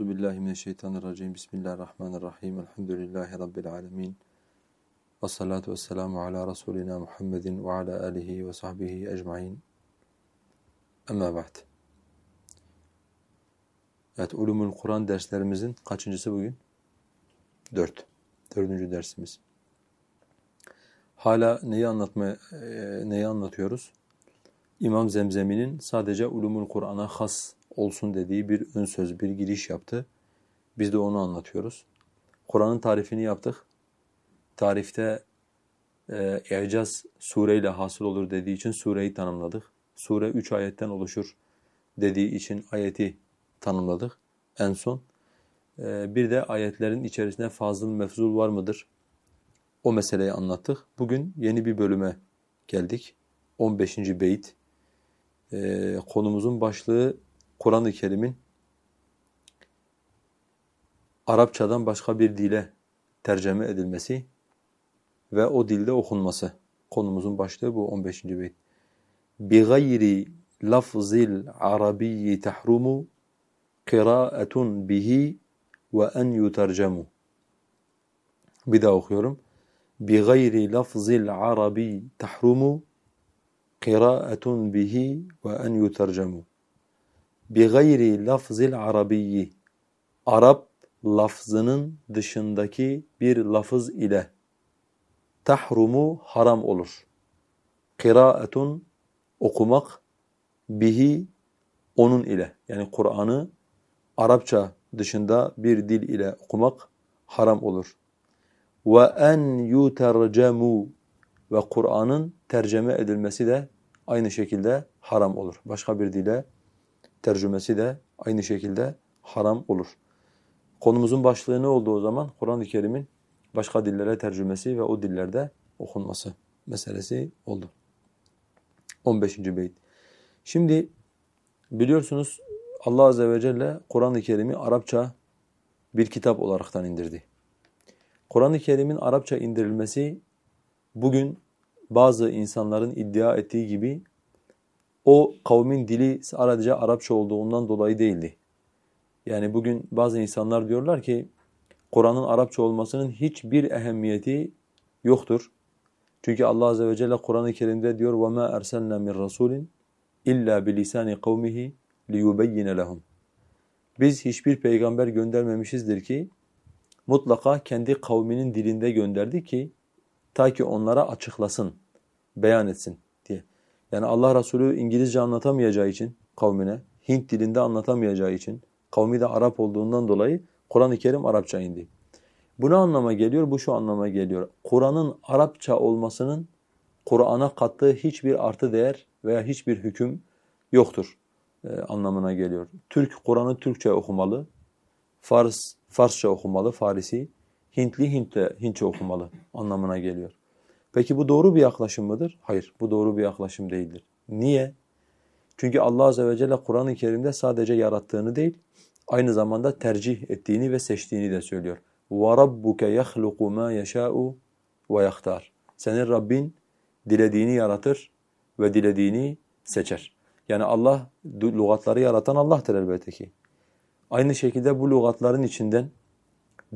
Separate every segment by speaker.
Speaker 1: Euzu billahi mineşşeytanirracim. Bismillahirrahmanirrahim. Elhamdülillahi rabbil alamin. Ves salatu vesselamu ala rasulina Muhammedin ve ala alihi ve sahbihi ecmaîn. Amma ba'd. Evet, Ulumul Kur'an derslerimizin kaçıncısı bugün? Dört. Dördüncü dersimiz. Hala neyi anlatmaya, e, neyi anlatıyoruz? İmam Zemzemi'nin sadece Ulumul Kur'an'a has olsun dediği bir ön söz, bir giriş yaptı. Biz de onu anlatıyoruz. Kur'an'ın tarifini yaptık. Tarifte e, İcaz sureyle hasıl olur dediği için sureyi tanımladık. Sure üç ayetten oluşur dediği için ayeti tanımladık en son. E, bir de ayetlerin içerisinde fazıl mefzul var mıdır? O meseleyi anlattık. Bugün yeni bir bölüme geldik. 15. beyit. E, konumuzun başlığı Kur'an-ı Kerim'in Arapçadan başka bir dile tercüme edilmesi ve o dilde okunması. Konumuzun başlığı bu 15. beyt. بِغَيْرِ لَفْزِ الْعَرَبِيِّ تَحْرُمُ قِرَاءَةٌ بِهِ وَاَنْ يُتَرْجَمُ Bir daha okuyorum. بِغَيْرِ لَفْزِ الْعَرَبِيِّ تَحْرُمُ قِرَاءَةٌ بِهِ وَاَنْ يُتَرْجَمُ bi gayri lafzil arabiyyi Arap lafzının dışındaki bir lafız ile tahrumu haram olur. Kıraatun okumak bihi onun ile yani Kur'an'ı Arapça dışında bir dil ile okumak haram olur. Ve en yutercemu ve Kur'an'ın tercüme edilmesi de aynı şekilde haram olur. Başka bir dile tercümesi de aynı şekilde haram olur. Konumuzun başlığı ne oldu o zaman? Kur'an-ı Kerim'in başka dillere tercümesi ve o dillerde okunması meselesi oldu. 15. beyt. Şimdi biliyorsunuz Allah Azze ve Celle Kur'an-ı Kerim'i Arapça bir kitap olaraktan indirdi. Kur'an-ı Kerim'in Arapça indirilmesi bugün bazı insanların iddia ettiği gibi o kavmin dili sadece Arapça olduğundan dolayı değildi. Yani bugün bazı insanlar diyorlar ki Kur'an'ın Arapça olmasının hiçbir ehemmiyeti yoktur. Çünkü Allah azze ve celle Kur'an-ı Kerim'de diyor وَمَا أَرْسَلْنَا مِنْ رَسُولٍ اِلَّا بِلِسَانِ قَوْمِهِ لِيُبَيِّنَ لَهُمْ Biz hiçbir peygamber göndermemişizdir ki mutlaka kendi kavminin dilinde gönderdi ki ta ki onlara açıklasın, beyan etsin diye. Yani Allah Resulü İngilizce anlatamayacağı için kavmine, Hint dilinde anlatamayacağı için, kavmi de Arap olduğundan dolayı Kur'an-ı Kerim Arapça indi. Bu ne anlama geliyor? Bu şu anlama geliyor. Kur'an'ın Arapça olmasının Kur'an'a kattığı hiçbir artı değer veya hiçbir hüküm yoktur e, anlamına geliyor. Türk Kur'an'ı Türkçe okumalı, Fars Farsça okumalı, Farisi, Hintli Hintçe, Hintçe okumalı anlamına geliyor. Peki bu doğru bir yaklaşım mıdır? Hayır, bu doğru bir yaklaşım değildir. Niye? Çünkü Allah Azze ve Celle Kur'an-ı Kerim'de sadece yarattığını değil, aynı zamanda tercih ettiğini ve seçtiğini de söylüyor. وَرَبُّكَ يَخْلُقُ مَا يَشَاءُ وَيَخْتَارُ Senin Rabbin dilediğini yaratır ve dilediğini seçer. Yani Allah, lügatları yaratan Allah'tır elbette ki. Aynı şekilde bu lügatların içinden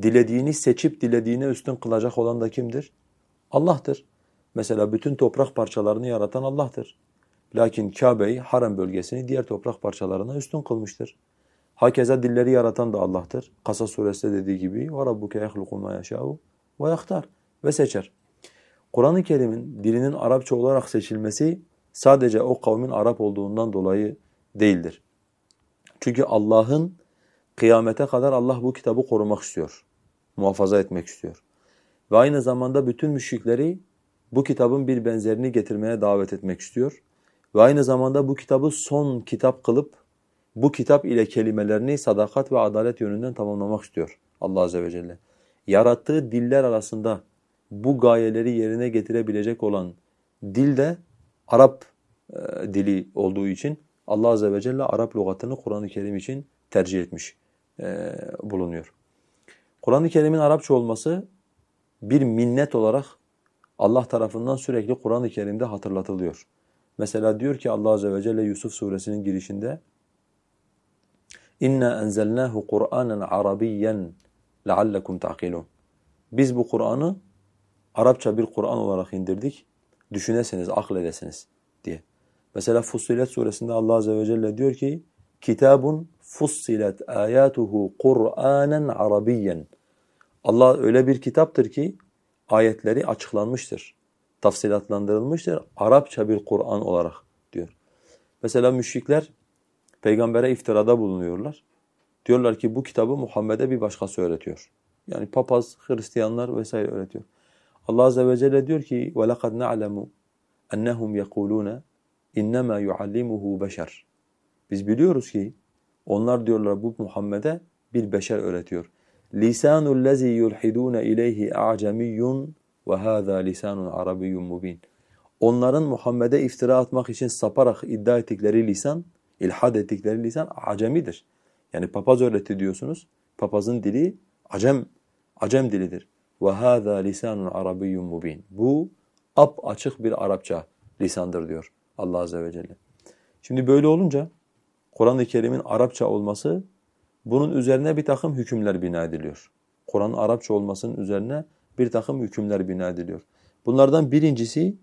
Speaker 1: dilediğini seçip dilediğine üstün kılacak olan da kimdir? Allah'tır. Mesela bütün toprak parçalarını yaratan Allah'tır. Lakin Kabe'yi, harem bölgesini diğer toprak parçalarına üstün kılmıştır. Hakeza dilleri yaratan da Allah'tır. Kasas suresinde dediği gibi وَرَبُّكَ يَخْلُقُ مَا يَشَاءُ وَيَخْتَارُ Ve seçer. Kur'an-ı Kerim'in dilinin Arapça olarak seçilmesi sadece o kavmin Arap olduğundan dolayı değildir. Çünkü Allah'ın kıyamete kadar Allah bu kitabı korumak istiyor. Muhafaza etmek istiyor. Ve aynı zamanda bütün müşrikleri bu kitabın bir benzerini getirmeye davet etmek istiyor. Ve aynı zamanda bu kitabı son kitap kılıp bu kitap ile kelimelerini sadakat ve adalet yönünden tamamlamak istiyor Allah Azze ve Celle. Yarattığı diller arasında bu gayeleri yerine getirebilecek olan dil de Arap e, dili olduğu için Allah Azze ve Celle Arap lügatını Kur'an-ı Kerim için tercih etmiş e, bulunuyor. Kur'an-ı Kerim'in Arapça olması bir minnet olarak Allah tarafından sürekli Kur'an-ı Kerim'de hatırlatılıyor. Mesela diyor ki Allah Azze ve Celle Yusuf suresinin girişinde İnna enzelnahu Kur'anen Arabiyyen leallekum ta'kilun. Biz bu Kur'an'ı Arapça bir Kur'an olarak indirdik. Düşünesiniz, akledesiniz diye. Mesela Fussilet suresinde Allah azze ve celle diyor ki: "Kitabun fussilet ayatuhu Kur'anen Arabiyyen." Allah öyle bir kitaptır ki ayetleri açıklanmıştır, tafsilatlandırılmıştır. Arapça bir Kur'an olarak diyor. Mesela müşrikler peygambere iftirada bulunuyorlar. Diyorlar ki bu kitabı Muhammed'e bir başkası öğretiyor. Yani papaz, Hristiyanlar vesaire öğretiyor. Allah azze ve celle diyor ki وَلَقَدْ نَعْلَمُ اَنَّهُمْ يَقُولُونَ اِنَّمَا يُعَلِّمُهُ beşer. Biz biliyoruz ki onlar diyorlar bu Muhammed'e bir beşer öğretiyor. lisanul lezi yulhidune ileyhi a'cemiyyun ve hâzâ lisanun arabiyyun mubin. Onların Muhammed'e iftira atmak için saparak iddia ettikleri lisan, ilhad ettikleri lisan acemidir. Yani papaz öğretti diyorsunuz. Papazın dili acem, acem dilidir. Ve hâzâ lisanun arabiyyun mubin. Bu ap açık bir Arapça lisandır diyor Allah Azze ve Celle. Şimdi böyle olunca Kur'an-ı Kerim'in Arapça olması bunun üzerine bir takım hükümler bina ediliyor. Kur'an'ın Arapça olmasının üzerine bir takım hükümler bina ediliyor. Bunlardan birincisi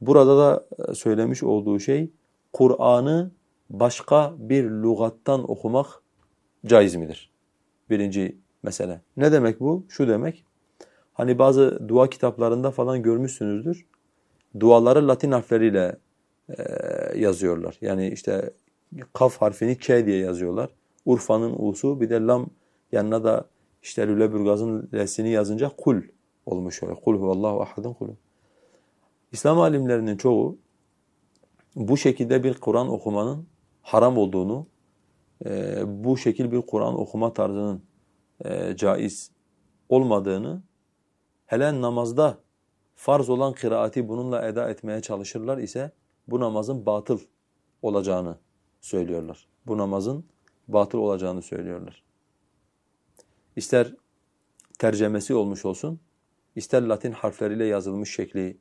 Speaker 1: burada da e, söylemiş olduğu şey Kur'an'ı başka bir lügattan okumak caiz midir? Birinci mesele. Ne demek bu? Şu demek. Hani bazı dua kitaplarında falan görmüşsünüzdür. Duaları Latin harfleriyle e, yazıyorlar. Yani işte kaf harfini K diye yazıyorlar. Urfa'nın U'su bir de lam yanına da işte Lüleburgaz'ın L'sini yazınca kul olmuş öyle. Kul huvallahu ahadun kul. İslam alimlerinin çoğu bu şekilde bir Kur'an okumanın haram olduğunu, e, bu şekil bir Kur'an okuma tarzının e, caiz olmadığını, hele namazda farz olan kıraati bununla eda etmeye çalışırlar ise bu namazın batıl olacağını söylüyorlar. Bu namazın batıl olacağını söylüyorlar. İster tercemesi olmuş olsun, ister Latin harfleriyle yazılmış şekli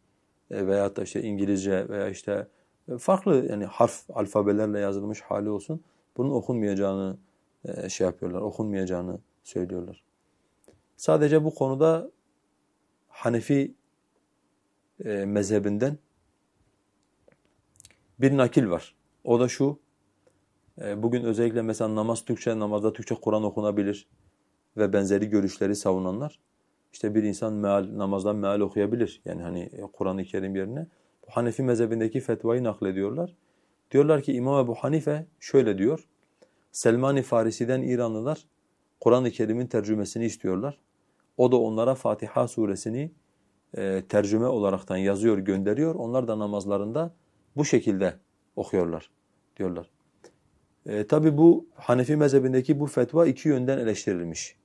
Speaker 1: e, veya da işte İngilizce veya işte e, farklı yani harf alfabelerle yazılmış hali olsun, bunun okunmayacağını e, şey yapıyorlar, okunmayacağını söylüyorlar. Sadece bu konuda Hanefi mezhebinden bir nakil var. O da şu, bugün özellikle mesela namaz Türkçe, namazda Türkçe Kur'an okunabilir ve benzeri görüşleri savunanlar. İşte bir insan meal, namazdan meal okuyabilir. Yani hani e, Kur'an-ı Kerim yerine. Hanefi mezhebindeki fetvayı naklediyorlar. Diyorlar ki İmam Ebu Hanife şöyle diyor. Selman-ı Farisi'den İranlılar Kur'an-ı Kerim'in tercümesini istiyorlar. O da onlara Fatiha suresini e, tercüme olaraktan yazıyor, gönderiyor. Onlar da namazlarında bu şekilde okuyorlar diyorlar. E, Tabi bu Hanefi mezhebindeki bu fetva iki yönden eleştirilmiş.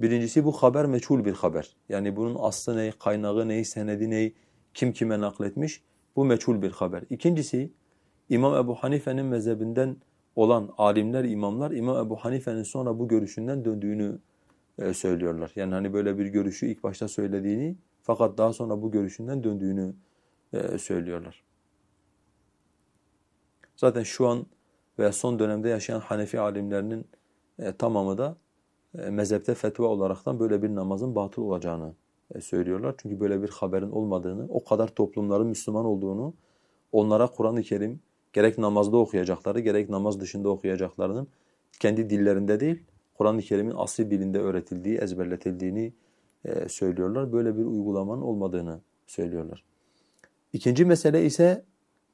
Speaker 1: Birincisi bu haber meçhul bir haber. Yani bunun aslı ne, kaynağı ne, senedi ne, kim kime nakletmiş bu meçhul bir haber. İkincisi İmam Ebu Hanife'nin mezhebinden olan alimler, imamlar İmam Ebu Hanife'nin sonra bu görüşünden döndüğünü e, söylüyorlar. Yani hani böyle bir görüşü ilk başta söylediğini fakat daha sonra bu görüşünden döndüğünü e, söylüyorlar. Zaten şu an veya son dönemde yaşayan Hanefi alimlerinin e, tamamı da e, mezhepte fetva olaraktan böyle bir namazın batıl olacağını e, söylüyorlar. Çünkü böyle bir haberin olmadığını, o kadar toplumların Müslüman olduğunu, onlara Kur'an-ı Kerim gerek namazda okuyacakları, gerek namaz dışında okuyacaklarının kendi dillerinde değil, Kur'an-ı Kerim'in asli dilinde öğretildiği, ezberletildiğini e, söylüyorlar. Böyle bir uygulamanın olmadığını söylüyorlar. İkinci mesele ise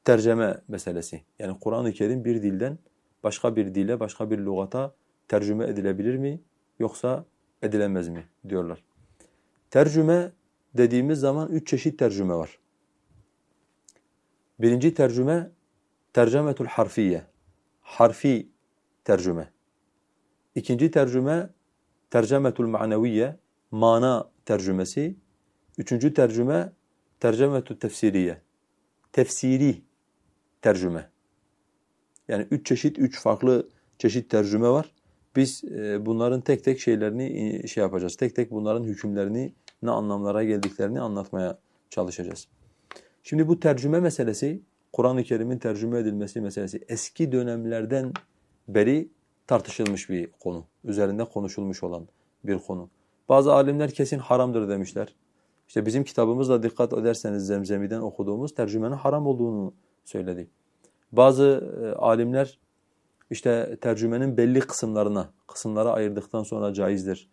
Speaker 1: tercüme meselesi. Yani Kur'an-ı Kerim bir dilden başka bir dile, başka bir lügata tercüme edilebilir mi yoksa edilemez mi diyorlar. Tercüme dediğimiz zaman üç çeşit tercüme var. Birinci tercüme tercümetul harfiye. Harfi tercüme. İkinci tercüme tercümetul maneviye. Mana tercümesi. Üçüncü tercüme tercümetul tefsiriye. Tefsiri tercüme. Yani üç çeşit, üç farklı çeşit tercüme var. Biz e, bunların tek tek şeylerini e, şey yapacağız. Tek tek bunların hükümlerini, ne anlamlara geldiklerini anlatmaya çalışacağız. Şimdi bu tercüme meselesi, Kur'an-ı Kerim'in tercüme edilmesi meselesi eski dönemlerden beri tartışılmış bir konu. Üzerinde konuşulmuş olan bir konu. Bazı alimler kesin haramdır demişler. İşte bizim kitabımızla dikkat ederseniz Zemzemi'den okuduğumuz tercümenin haram olduğunu söyledi. Bazı e, alimler işte tercümenin belli kısımlarına, kısımlara ayırdıktan sonra caizdir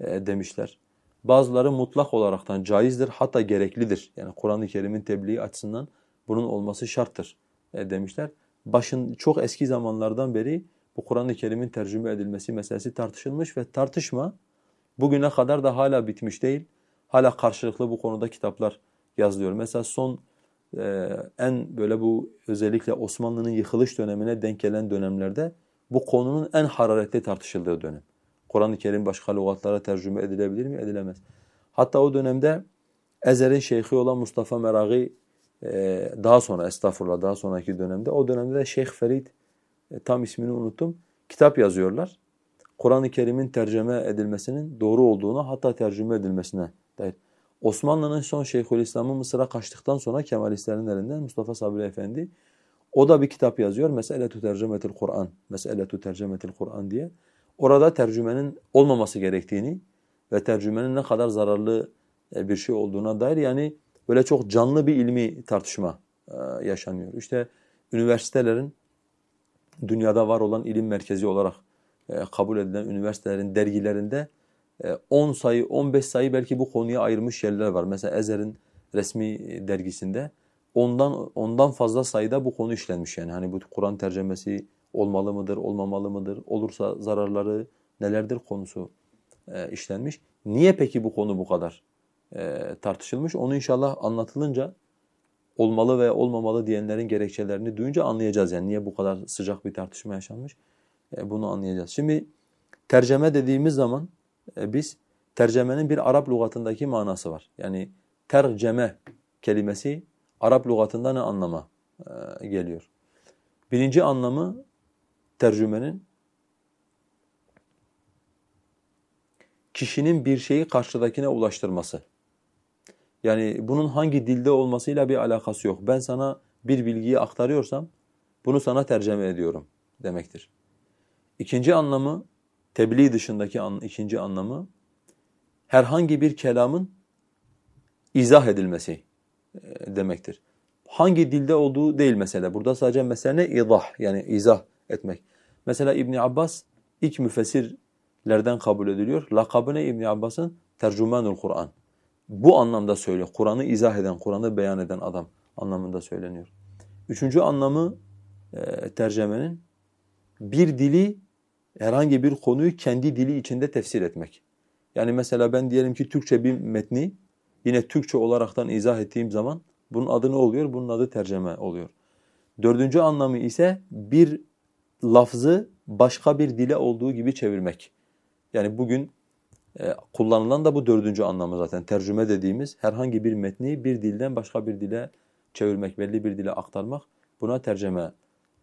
Speaker 1: e, demişler. Bazıları mutlak olaraktan caizdir hatta gereklidir. Yani Kur'an-ı Kerim'in tebliği açısından bunun olması şarttır e, demişler. Başın çok eski zamanlardan beri bu Kur'an-ı Kerim'in tercüme edilmesi meselesi tartışılmış ve tartışma bugüne kadar da hala bitmiş değil. Hala karşılıklı bu konuda kitaplar yazılıyor. Mesela son en böyle bu özellikle Osmanlı'nın yıkılış dönemine denk gelen dönemlerde bu konunun en hararetli tartışıldığı dönem. Kur'an-ı Kerim başka lügatlara tercüme edilebilir mi? Edilemez. Hatta o dönemde Ezer'in şeyhi olan Mustafa Meragi e, daha sonra estağfurullah daha sonraki dönemde o dönemde de Şeyh Ferit e, tam ismini unuttum kitap yazıyorlar. Kur'an-ı Kerim'in tercüme edilmesinin doğru olduğunu hatta tercüme edilmesine dair. Osmanlı'nın son Şeyhülislam'ı Mısır'a kaçtıktan sonra Kemalistlerin elinden Mustafa Sabri Efendi o da bir kitap yazıyor. Meseletu tercümetil Kur'an. Meseletu tercümetil Kur'an diye. Orada tercümenin olmaması gerektiğini ve tercümenin ne kadar zararlı e, bir şey olduğuna dair yani böyle çok canlı bir ilmi tartışma e, yaşanıyor. İşte üniversitelerin dünyada var olan ilim merkezi olarak e, kabul edilen üniversitelerin dergilerinde 10 sayı, 15 sayı belki bu konuya ayırmış yerler var. Mesela Ezer'in resmi dergisinde ondan ondan fazla sayıda bu konu işlenmiş yani. Hani bu Kur'an tercemesi olmalı mıdır, olmamalı mıdır, olursa zararları nelerdir konusu e, işlenmiş. Niye peki bu konu bu kadar e, tartışılmış? Onu inşallah anlatılınca olmalı ve olmamalı diyenlerin gerekçelerini duyunca anlayacağız. Yani niye bu kadar sıcak bir tartışma yaşanmış e, bunu anlayacağız. Şimdi terceme dediğimiz zaman biz tercemenin bir Arap lügatındaki manası var. Yani terceme kelimesi Arap lügatında ne anlama e, geliyor? Birinci anlamı tercümenin kişinin bir şeyi karşıdakine ulaştırması. Yani bunun hangi dilde olmasıyla bir alakası yok. Ben sana bir bilgiyi aktarıyorsam bunu sana tercüme ediyorum demektir. İkinci anlamı tebliğ dışındaki an, ikinci anlamı herhangi bir kelamın izah edilmesi e, demektir. Hangi dilde olduğu değil mesele. Burada sadece mesele izah yani izah etmek. Mesela İbn Abbas ilk müfessirlerden kabul ediliyor. Lakabı ne İbn Abbas'ın? Tercümanul Kur'an. Bu anlamda söylüyor. Kur'an'ı izah eden, Kur'an'ı beyan eden adam anlamında söyleniyor. Üçüncü anlamı e, tercemenin bir dili herhangi bir konuyu kendi dili içinde tefsir etmek. Yani mesela ben diyelim ki Türkçe bir metni yine Türkçe olaraktan izah ettiğim zaman bunun adı ne oluyor? Bunun adı tercüme oluyor. Dördüncü anlamı ise bir lafzı başka bir dile olduğu gibi çevirmek. Yani bugün e, kullanılan da bu dördüncü anlamı zaten. Tercüme dediğimiz herhangi bir metni bir dilden başka bir dile çevirmek, belli bir dile aktarmak buna tercüme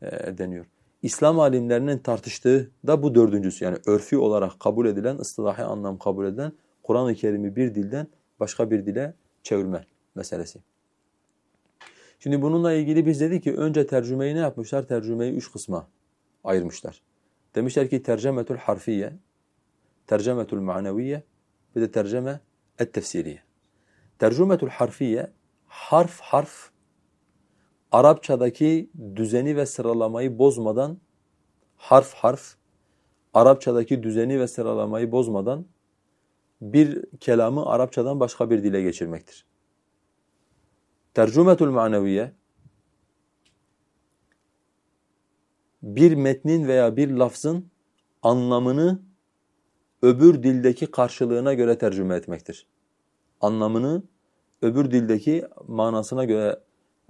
Speaker 1: e, deniyor. İslam alimlerinin tartıştığı da bu dördüncüsü. Yani örfi olarak kabul edilen, ıstılahi anlam kabul edilen Kur'an-ı Kerim'i bir dilden başka bir dile çevirme meselesi. Şimdi bununla ilgili biz dedik ki önce tercümeyi ne yapmışlar? Tercümeyi üç kısma ayırmışlar. Demişler ki tercemetül harfiye, tercemetül maneviye bir de terceme et-tefsiriye. Tercümetül harfiye harf harf Arapçadaki düzeni ve sıralamayı bozmadan harf harf Arapçadaki düzeni ve sıralamayı bozmadan bir kelamı Arapçadan başka bir dile geçirmektir. Tercümetül maneviye bir metnin veya bir lafzın anlamını öbür dildeki karşılığına göre tercüme etmektir. Anlamını öbür dildeki manasına göre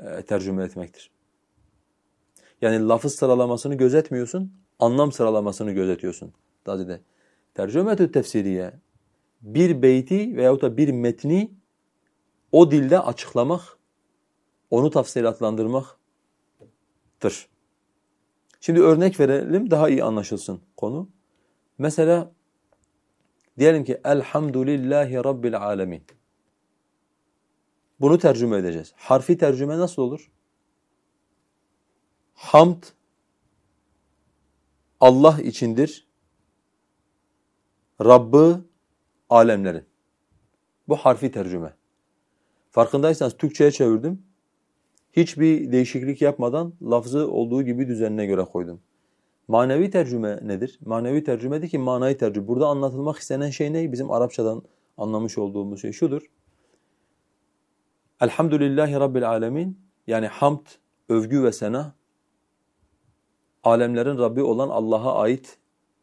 Speaker 1: e, tercüme etmektir. Yani lafız sıralamasını gözetmiyorsun, anlam sıralamasını gözetiyorsun. Dazide. Tercümetü tefsiriye bir beyti veyahut da bir metni o dilde açıklamak, onu tafsilatlandırmaktır. Şimdi örnek verelim daha iyi anlaşılsın konu. Mesela diyelim ki Elhamdülillahi Rabbil Alemin. Bunu tercüme edeceğiz. Harfi tercüme nasıl olur? Hamd Allah içindir. Rabbı alemlerin. Bu harfi tercüme. Farkındaysanız Türkçe'ye çevirdim. Hiçbir değişiklik yapmadan lafzı olduğu gibi düzenine göre koydum. Manevi tercüme nedir? Manevi tercüme de ki manayı tercüme. Burada anlatılmak istenen şey ne? Bizim Arapçadan anlamış olduğumuz şey şudur. Elhamdülillahi Rabbil alemin yani hamd, övgü ve sena alemlerin Rabbi olan Allah'a ait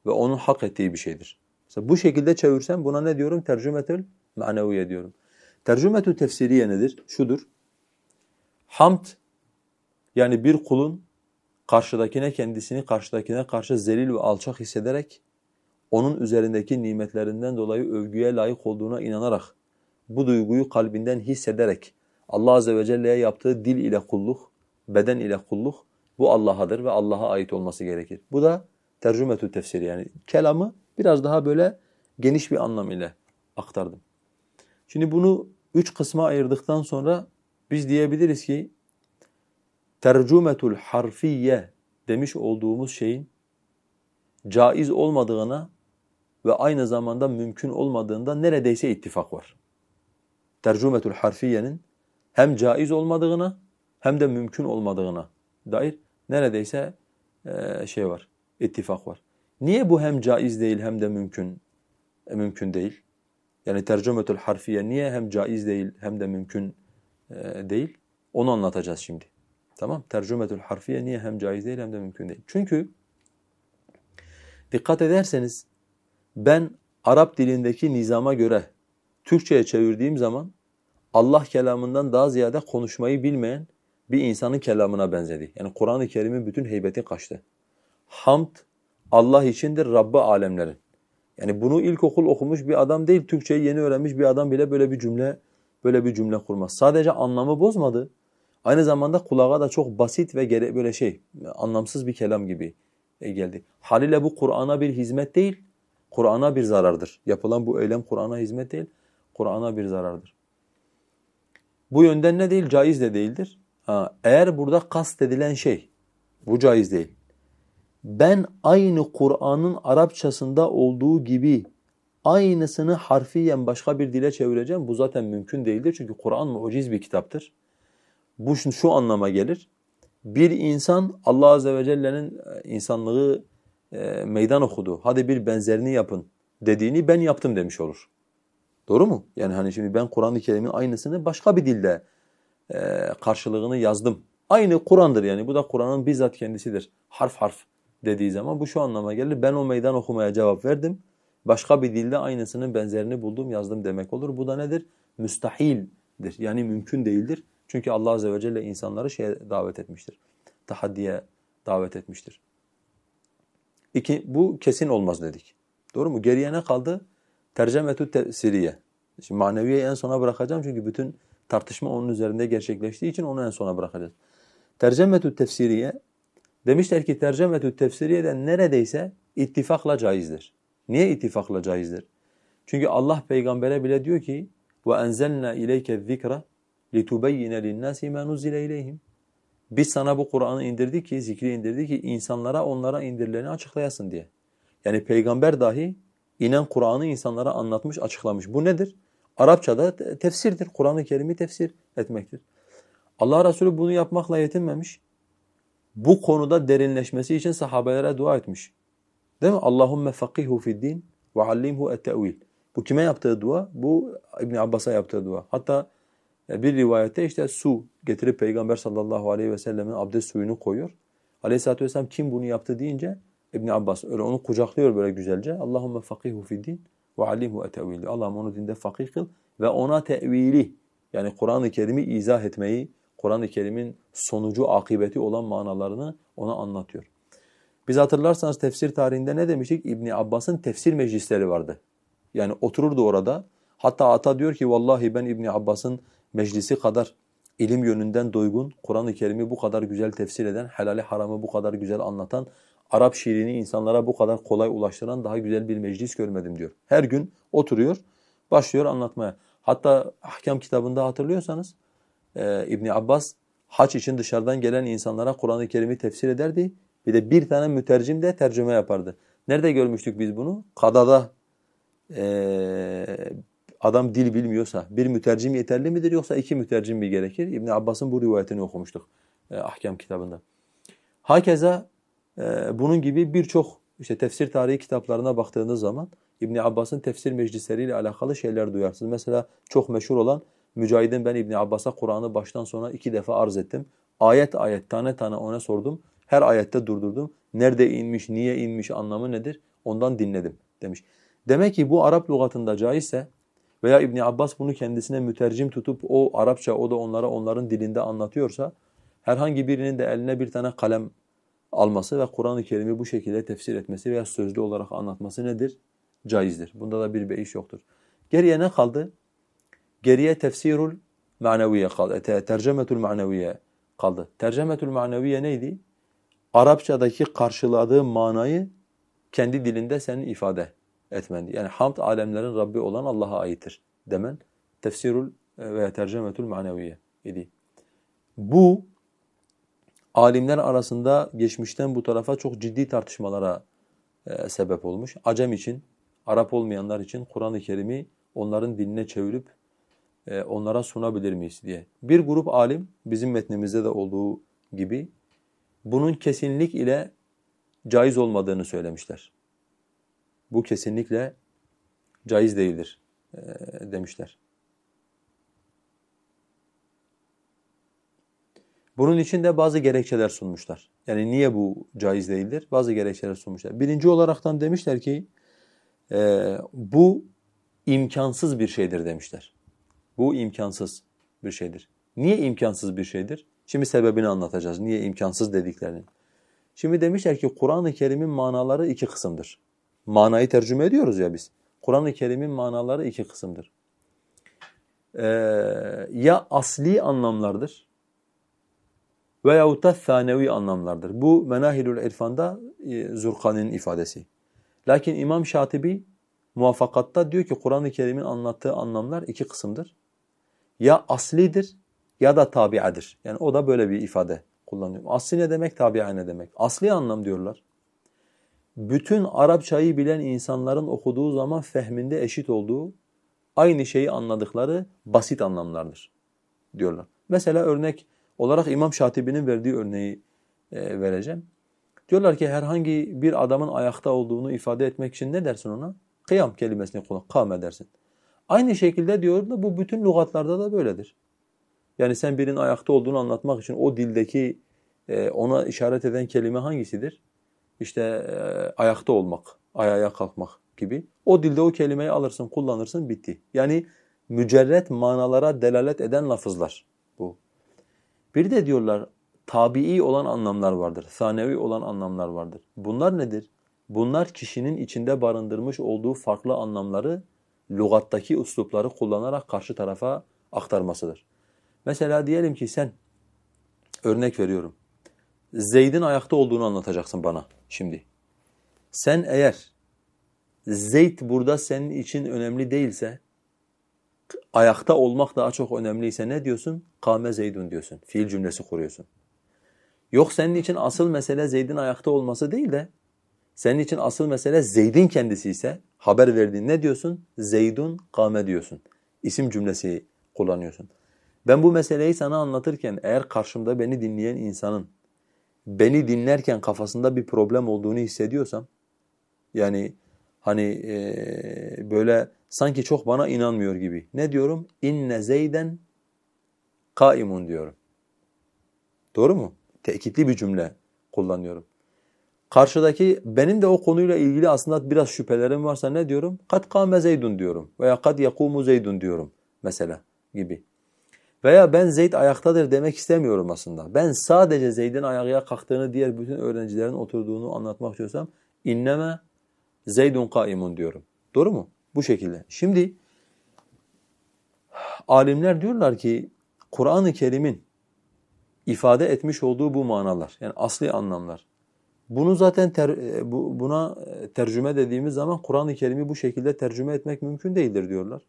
Speaker 1: ve onun hak ettiği bir şeydir. Mesela bu şekilde çevirsem buna ne diyorum? Tercümetül maneviye diyorum. Tercümetü tefsiriye nedir? Şudur. Hamd yani bir kulun karşıdakine kendisini karşıdakine karşı zelil ve alçak hissederek onun üzerindeki nimetlerinden dolayı övgüye layık olduğuna inanarak bu duyguyu kalbinden hissederek Allah azze ve celle'ye yaptığı dil ile kulluk, beden ile kulluk bu Allah'adır ve Allah'a ait olması gerekir. Bu da tercümetü tefsiri yani kelamı biraz daha böyle geniş bir anlam ile aktardım. Şimdi bunu üç kısma ayırdıktan sonra biz diyebiliriz ki tercümetul harfiye demiş olduğumuz şeyin caiz olmadığına ve aynı zamanda mümkün olmadığında neredeyse ittifak var. Tercümetul harfiyenin hem caiz olmadığına hem de mümkün olmadığına dair neredeyse e, şey var, ittifak var. Niye bu hem caiz değil hem de mümkün e, mümkün değil? Yani tercümetül harfiye niye hem caiz değil hem de mümkün e, değil? Onu anlatacağız şimdi. Tamam? Tercümetül harfiye niye hem caiz değil hem de mümkün değil? Çünkü dikkat ederseniz ben Arap dilindeki nizama göre Türkçe'ye çevirdiğim zaman Allah kelamından daha ziyade konuşmayı bilmeyen bir insanın kelamına benzedi. Yani Kur'an-ı Kerim'in bütün heybeti kaçtı. Hamd Allah içindir Rabbı alemlerin. Yani bunu ilkokul okumuş bir adam değil, Türkçeyi yeni öğrenmiş bir adam bile böyle bir cümle böyle bir cümle kurmaz. Sadece anlamı bozmadı. Aynı zamanda kulağa da çok basit ve gere böyle şey anlamsız bir kelam gibi e, geldi. Haliyle bu Kur'an'a bir hizmet değil, Kur'an'a bir zarardır. Yapılan bu eylem Kur'an'a hizmet değil, Kur'an'a bir zarardır. Bu yönden ne değil? Caiz de değildir. Ha, eğer burada kast edilen şey, bu caiz değil. Ben aynı Kur'an'ın Arapçasında olduğu gibi aynısını harfiyen başka bir dile çevireceğim. Bu zaten mümkün değildir çünkü Kur'an muciz bir kitaptır. Bu şu anlama gelir. Bir insan Allah Azze ve Celle'nin e, insanlığı e, meydan okudu. Hadi bir benzerini yapın dediğini ben yaptım demiş olur. Doğru mu? Yani hani şimdi ben Kur'an-ı Kerim'in aynısını başka bir dilde e, karşılığını yazdım. Aynı Kur'an'dır yani. Bu da Kur'an'ın bizzat kendisidir. Harf harf dediği zaman bu şu anlama gelir. Ben o meydan okumaya cevap verdim. Başka bir dilde aynısının benzerini buldum, yazdım demek olur. Bu da nedir? Müstahildir. Yani mümkün değildir. Çünkü Allah Azze ve Celle insanları şeye davet etmiştir. Tahaddiye davet etmiştir. İki, bu kesin olmaz dedik. Doğru mu? Geriye ne kaldı? Tercemetü tesiriye. Şimdi maneviye en sona bırakacağım çünkü bütün tartışma onun üzerinde gerçekleştiği için onu en sona bırakacağız. Tercemetü tefsiriye demişler ki tercemetü tefsiriye de neredeyse ittifakla caizdir. Niye ittifakla caizdir? Çünkü Allah peygambere bile diyor ki ve enzelna ileyke zikra litubeyyine linnâsi mâ nuzzile ileyhim. Biz sana bu Kur'an'ı indirdik ki, zikri indirdik ki insanlara onlara indirileni açıklayasın diye. Yani peygamber dahi inen Kur'an'ı insanlara anlatmış, açıklamış. Bu nedir? Arapçada tefsirdir. Kur'an-ı Kerim'i tefsir etmektir. Allah Resulü bunu yapmakla yetinmemiş. Bu konuda derinleşmesi için sahabelere dua etmiş. Değil mi? Allahumme fakihu fid din ve allimhu et-te'vil. Bu kime yaptığı dua? Bu İbn Abbas'a yaptığı dua. Hatta e, bir rivayette işte su getirip Peygamber sallallahu aleyhi ve sellemin abdest suyunu koyuyor. Aleyhisselatü vesselam kim bunu yaptı deyince İbn Abbas öyle onu kucaklıyor böyle güzelce. Allahumme fakihu fid din ve alimhu etevili. Allah'ım onu dinde fakih kıl ve ona tevili yani Kur'an-ı Kerim'i izah etmeyi, Kur'an-ı Kerim'in sonucu, akıbeti olan manalarını ona anlatıyor. Biz hatırlarsanız tefsir tarihinde ne demiştik? İbn Abbas'ın tefsir meclisleri vardı. Yani otururdu orada. Hatta ata diyor ki vallahi ben İbn Abbas'ın meclisi kadar ilim yönünden doygun, Kur'an-ı Kerim'i bu kadar güzel tefsir eden, helali haramı bu kadar güzel anlatan, Arap şiirini insanlara bu kadar kolay ulaştıran daha güzel bir meclis görmedim diyor. Her gün oturuyor, başlıyor anlatmaya. Hatta ahkam kitabında hatırlıyorsanız e, İbn Abbas haç için dışarıdan gelen insanlara Kur'an-ı Kerim'i tefsir ederdi. Bir de bir tane mütercim de tercüme yapardı. Nerede görmüştük biz bunu? Kadada e, adam dil bilmiyorsa bir mütercim yeterli midir yoksa iki mütercim mi gerekir? İbn Abbas'ın bu rivayetini okumuştuk e, ahkam kitabında. Hakeza bunun gibi birçok işte tefsir tarihi kitaplarına baktığınız zaman İbn Abbas'ın tefsir meclisleriyle alakalı şeyler duyarsınız. Mesela çok meşhur olan Mücahid'in ben İbn Abbas'a Kur'an'ı baştan sona iki defa arz ettim. Ayet ayet tane tane ona sordum. Her ayette durdurdum. Nerede inmiş, niye inmiş, anlamı nedir? Ondan dinledim demiş. Demek ki bu Arap lügatında caizse veya İbn Abbas bunu kendisine mütercim tutup o Arapça o da onlara onların dilinde anlatıyorsa herhangi birinin de eline bir tane kalem alması ve Kur'an-ı Kerim'i bu şekilde tefsir etmesi veya sözlü olarak anlatması nedir? Caizdir. Bunda da bir beyiş yoktur. Geriye ne kaldı? Geriye tefsirul maneviye kaldı. Tercemetül maneviye kaldı. Tercemetül maneviye neydi? Arapçadaki karşıladığı manayı kendi dilinde senin ifade etmendi. Yani hamd alemlerin Rabbi olan Allah'a aittir demen tefsirul e, veya tercemetül maneviye idi. Bu alimler arasında geçmişten bu tarafa çok ciddi tartışmalara e, sebep olmuş. Acem için, Arap olmayanlar için Kur'an-ı Kerim'i onların diline çevirip e, onlara sunabilir miyiz diye. Bir grup alim bizim metnimizde de olduğu gibi bunun kesinlik ile caiz olmadığını söylemişler. Bu kesinlikle caiz değildir e, demişler. Bunun için de bazı gerekçeler sunmuşlar. Yani niye bu caiz değildir? Bazı gerekçeler sunmuşlar. Birinci olaraktan demişler ki e, bu imkansız bir şeydir demişler. Bu imkansız bir şeydir. Niye imkansız bir şeydir? Şimdi sebebini anlatacağız. Niye imkansız dediklerini. Şimdi demişler ki Kur'an-ı Kerim'in manaları iki kısımdır. Manayı tercüme ediyoruz ya biz. Kur'an-ı Kerim'in manaları iki kısımdır. Ee, ya asli anlamlardır veyahut da thanevi anlamlardır. Bu Menahilül İrfan'da e, Zurkani'nin ifadesi. Lakin İmam Şatibi muvaffakatta diyor ki Kur'an-ı Kerim'in anlattığı anlamlar iki kısımdır. Ya aslidir ya da tabiadır. Yani o da böyle bir ifade kullanıyor. Asli ne demek, tabia ne demek? Asli anlam diyorlar. Bütün Arapçayı bilen insanların okuduğu zaman fehminde eşit olduğu, aynı şeyi anladıkları basit anlamlardır diyorlar. Mesela örnek olarak İmam Şatibi'nin verdiği örneği e, vereceğim. Diyorlar ki herhangi bir adamın ayakta olduğunu ifade etmek için ne dersin ona? Kıyam kelimesini kullan, kâme dersin. Aynı şekilde diyor da bu bütün lügatlarda da böyledir. Yani sen birinin ayakta olduğunu anlatmak için o dildeki e, ona işaret eden kelime hangisidir? İşte e, ayakta olmak, ayağa kalkmak gibi. O dilde o kelimeyi alırsın, kullanırsın, bitti. Yani mücerret manalara delalet eden lafızlar bu. Bir de diyorlar tabii olan anlamlar vardır, sanevi olan anlamlar vardır. Bunlar nedir? Bunlar kişinin içinde barındırmış olduğu farklı anlamları lügattaki üslupları kullanarak karşı tarafa aktarmasıdır. Mesela diyelim ki sen, örnek veriyorum, Zeyd'in ayakta olduğunu anlatacaksın bana şimdi. Sen eğer Zeyd burada senin için önemli değilse, ayakta olmak daha çok önemliyse ne diyorsun? Kâme Zeydun diyorsun. Fiil cümlesi kuruyorsun. Yok senin için asıl mesele Zeyd'in ayakta olması değil de senin için asıl mesele Zeyd'in kendisi ise haber verdiğin ne diyorsun? Zeydun kâme diyorsun. İsim cümlesi kullanıyorsun. Ben bu meseleyi sana anlatırken eğer karşımda beni dinleyen insanın beni dinlerken kafasında bir problem olduğunu hissediyorsam yani hani e, böyle sanki çok bana inanmıyor gibi. Ne diyorum? İnne Zeyden kaimun diyorum. Doğru mu? Tekitli bir cümle kullanıyorum. Karşıdaki benim de o konuyla ilgili aslında biraz şüphelerim varsa ne diyorum? Kad kâme Zeydun diyorum veya kad yakumu Zeydun diyorum mesela gibi. Veya ben Zeyd ayaktadır demek istemiyorum aslında. Ben sadece Zeyd'in ayağa kalktığını diğer bütün öğrencilerin oturduğunu anlatmak istiyorsam inneme Zeydun kaimun diyorum. Doğru mu? Bu şekilde. Şimdi alimler diyorlar ki Kur'an-ı Kerim'in ifade etmiş olduğu bu manalar yani asli anlamlar. Bunu zaten ter, e, bu, buna e, tercüme dediğimiz zaman Kur'an-ı Kerim'i bu şekilde tercüme etmek mümkün değildir diyorlar.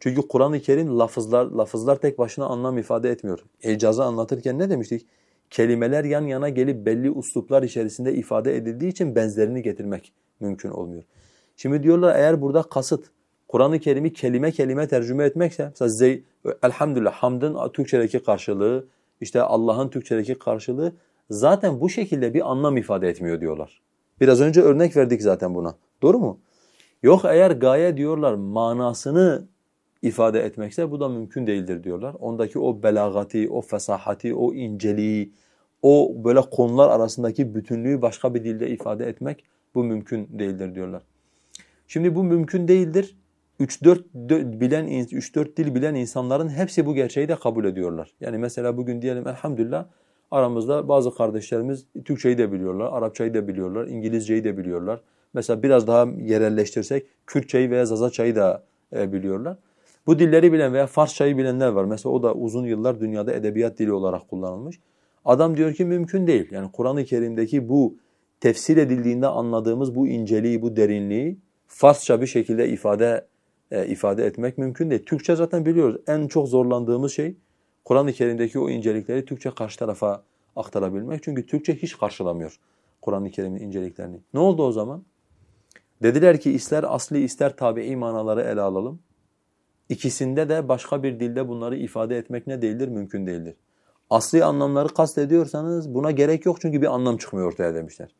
Speaker 1: Çünkü Kur'an-ı Kerim lafızlar, lafızlar tek başına anlam ifade etmiyor. Ecazı anlatırken ne demiştik? kelimeler yan yana gelip belli usluplar içerisinde ifade edildiği için benzerini getirmek mümkün olmuyor. Şimdi diyorlar eğer burada kasıt Kur'an-ı Kerim'i kelime kelime tercüme etmekse mesela zey, elhamdülillah hamdın Türkçedeki karşılığı işte Allah'ın Türkçedeki karşılığı zaten bu şekilde bir anlam ifade etmiyor diyorlar. Biraz önce örnek verdik zaten buna. Doğru mu? Yok eğer gaye diyorlar manasını ifade etmekse bu da mümkün değildir diyorlar. Ondaki o belagati, o fesahati, o inceliği, o böyle konular arasındaki bütünlüğü başka bir dilde ifade etmek bu mümkün değildir diyorlar. Şimdi bu mümkün değildir. 3-4 bilen 3-4 dil bilen insanların hepsi bu gerçeği de kabul ediyorlar. Yani mesela bugün diyelim elhamdülillah aramızda bazı kardeşlerimiz Türkçeyi de biliyorlar, Arapçayı da biliyorlar, İngilizceyi de biliyorlar. Mesela biraz daha yerelleştirsek Kürtçeyi veya Zazaçayı da e, biliyorlar. Bu dilleri bilen veya Farsçayı bilenler var. Mesela o da uzun yıllar dünyada edebiyat dili olarak kullanılmış. Adam diyor ki mümkün değil. Yani Kur'an-ı Kerim'deki bu tefsir edildiğinde anladığımız bu inceliği, bu derinliği Farsça bir şekilde ifade e, ifade etmek mümkün değil. Türkçe zaten biliyoruz. En çok zorlandığımız şey Kur'an-ı Kerim'deki o incelikleri Türkçe karşı tarafa aktarabilmek. Çünkü Türkçe hiç karşılamıyor Kur'an-ı Kerim'in inceliklerini. Ne oldu o zaman? Dediler ki ister asli ister tabi'i manaları ele alalım. İkisinde de başka bir dilde bunları ifade etmek ne değildir? Mümkün değildir. Asli anlamları kastediyorsanız buna gerek yok çünkü bir anlam çıkmıyor ortaya demişler.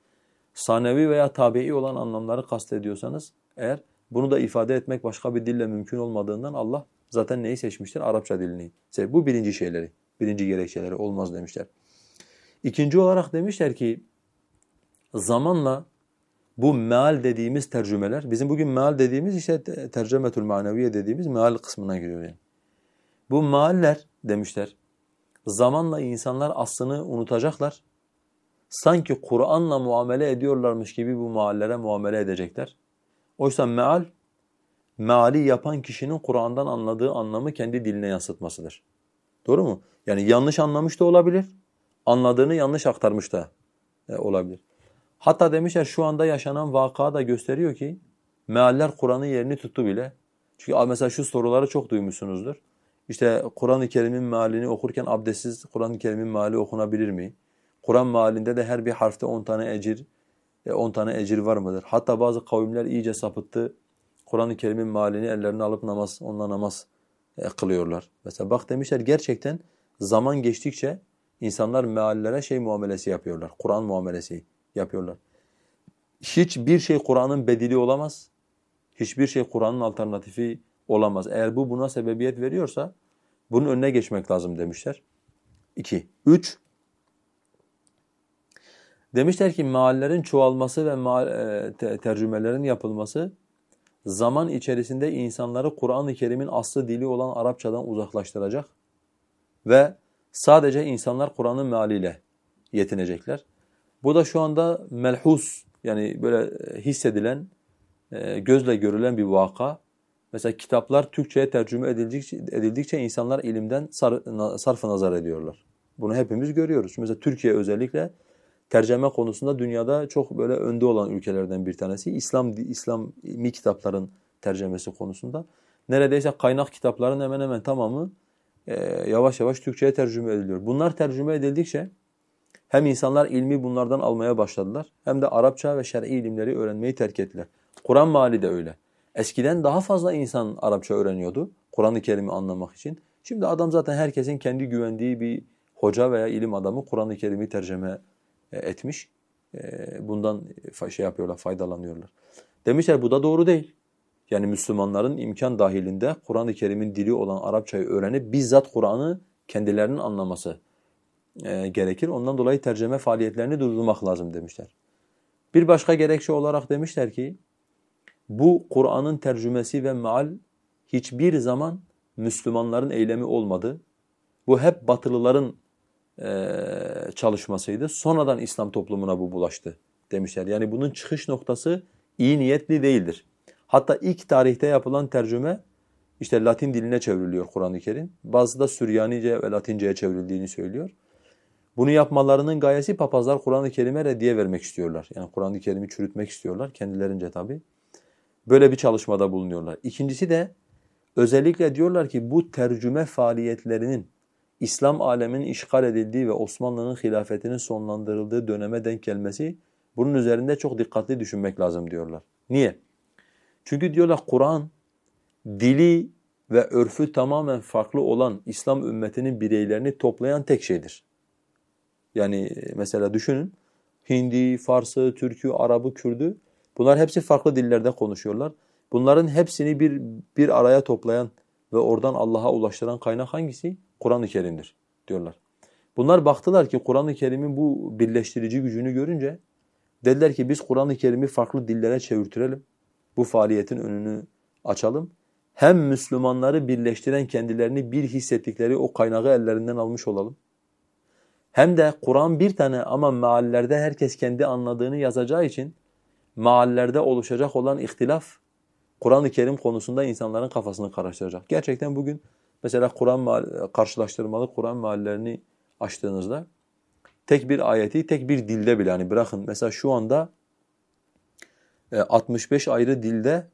Speaker 1: Sanevi veya tabii olan anlamları kastediyorsanız eğer bunu da ifade etmek başka bir dille mümkün olmadığından Allah zaten neyi seçmiştir? Arapça dilini. Bu birinci şeyleri, birinci gerekçeleri olmaz demişler. İkinci olarak demişler ki zamanla bu meal dediğimiz tercümeler, bizim bugün meal dediğimiz işte tercümetül maneviye dediğimiz meal kısmına giriyor yani. Bu mealler demişler, zamanla insanlar aslını unutacaklar. Sanki Kur'an'la muamele ediyorlarmış gibi bu meallere muamele edecekler. Oysa meal, meali yapan kişinin Kur'an'dan anladığı anlamı kendi diline yansıtmasıdır. Doğru mu? Yani yanlış anlamış da olabilir, anladığını yanlış aktarmış da e, olabilir. Hatta demişler şu anda yaşanan vaka da gösteriyor ki mealler Kur'an'ın yerini tuttu bile. Çünkü mesela şu soruları çok duymuşsunuzdur. İşte Kur'an-ı Kerim'in mealini okurken abdestsiz Kur'an-ı Kerim'in meali okunabilir mi? Kur'an mealinde de her bir harfte 10 tane ecir, 10 e, tane ecir var mıdır? Hatta bazı kavimler iyice sapıttı. Kur'an-ı Kerim'in mealini ellerine alıp namaz, onunla namaz e, kılıyorlar. Mesela bak demişler gerçekten zaman geçtikçe insanlar meallere şey muamelesi yapıyorlar. Kur'an muamelesi yapıyorlar. Hiçbir şey Kur'an'ın bedili olamaz. Hiçbir şey Kur'an'ın alternatifi olamaz. Eğer bu buna sebebiyet veriyorsa bunun önüne geçmek lazım demişler. İki. Üç. Demişler ki meallerin çoğalması ve meal, e, tercümelerin yapılması zaman içerisinde insanları Kur'an-ı Kerim'in aslı dili olan Arapçadan uzaklaştıracak ve sadece insanlar Kur'an'ın mealiyle yetinecekler. Bu da şu anda melhus yani böyle hissedilen, e, gözle görülen bir vaka. Mesela kitaplar Türkçe'ye tercüme edildikçe, edildikçe insanlar ilimden sar, sarf nazar ediyorlar. Bunu hepimiz görüyoruz. Mesela Türkiye özellikle tercüme konusunda dünyada çok böyle önde olan ülkelerden bir tanesi. İslam İslami kitapların tercümesi konusunda. Neredeyse kaynak kitapların hemen hemen tamamı e, yavaş yavaş Türkçe'ye tercüme ediliyor. Bunlar tercüme edildikçe hem insanlar ilmi bunlardan almaya başladılar hem de Arapça ve şer'i ilimleri öğrenmeyi terk ettiler. Kur'an mali de öyle. Eskiden daha fazla insan Arapça öğreniyordu Kur'an-ı Kerim'i anlamak için. Şimdi adam zaten herkesin kendi güvendiği bir hoca veya ilim adamı Kur'an-ı Kerim'i tercüme etmiş. E, bundan şey yapıyorlar, faydalanıyorlar. Demişler bu da doğru değil. Yani Müslümanların imkan dahilinde Kur'an-ı Kerim'in dili olan Arapçayı öğrenip bizzat Kur'an'ı kendilerinin anlaması e, gerekir. Ondan dolayı tercüme faaliyetlerini durdurmak lazım demişler. Bir başka gerekçe olarak demişler ki bu Kur'an'ın tercümesi ve meal hiçbir zaman Müslümanların eylemi olmadı. Bu hep batılıların e, çalışmasıydı. Sonradan İslam toplumuna bu bulaştı demişler. Yani bunun çıkış noktası iyi niyetli değildir. Hatta ilk tarihte yapılan tercüme işte Latin diline çevriliyor Kur'an-ı Kerim. Bazı da Süryanice ve Latince'ye çevrildiğini söylüyor. Bunu yapmalarının gayesi papazlar Kur'an-ı Kerim'e reddiye vermek istiyorlar. Yani Kur'an-ı Kerim'i çürütmek istiyorlar kendilerince tabi. Böyle bir çalışmada bulunuyorlar. İkincisi de özellikle diyorlar ki bu tercüme faaliyetlerinin İslam aleminin işgal edildiği ve Osmanlı'nın hilafetinin sonlandırıldığı döneme denk gelmesi bunun üzerinde çok dikkatli düşünmek lazım diyorlar. Niye? Çünkü diyorlar Kur'an dili ve örfü tamamen farklı olan İslam ümmetinin bireylerini toplayan tek şeydir. Yani mesela düşünün Hindi, Farsı, Türkü, Arabı, Kürdü bunlar hepsi farklı dillerde konuşuyorlar. Bunların hepsini bir, bir araya toplayan ve oradan Allah'a ulaştıran kaynak hangisi? Kur'an-ı Kerim'dir diyorlar. Bunlar baktılar ki Kur'an-ı Kerim'in bu birleştirici gücünü görünce dediler ki biz Kur'an-ı Kerim'i farklı dillere çevirtirelim. Bu faaliyetin önünü açalım. Hem Müslümanları birleştiren kendilerini bir hissettikleri o kaynağı ellerinden almış olalım. Hem de Kur'an bir tane ama meallerde herkes kendi anladığını yazacağı için meallerde oluşacak olan ihtilaf Kur'an-ı Kerim konusunda insanların kafasını karıştıracak. Gerçekten bugün mesela Kur'an karşılaştırmalı Kur'an meallerini açtığınızda tek bir ayeti tek bir dilde bile hani bırakın mesela şu anda 65 e, ayrı dilde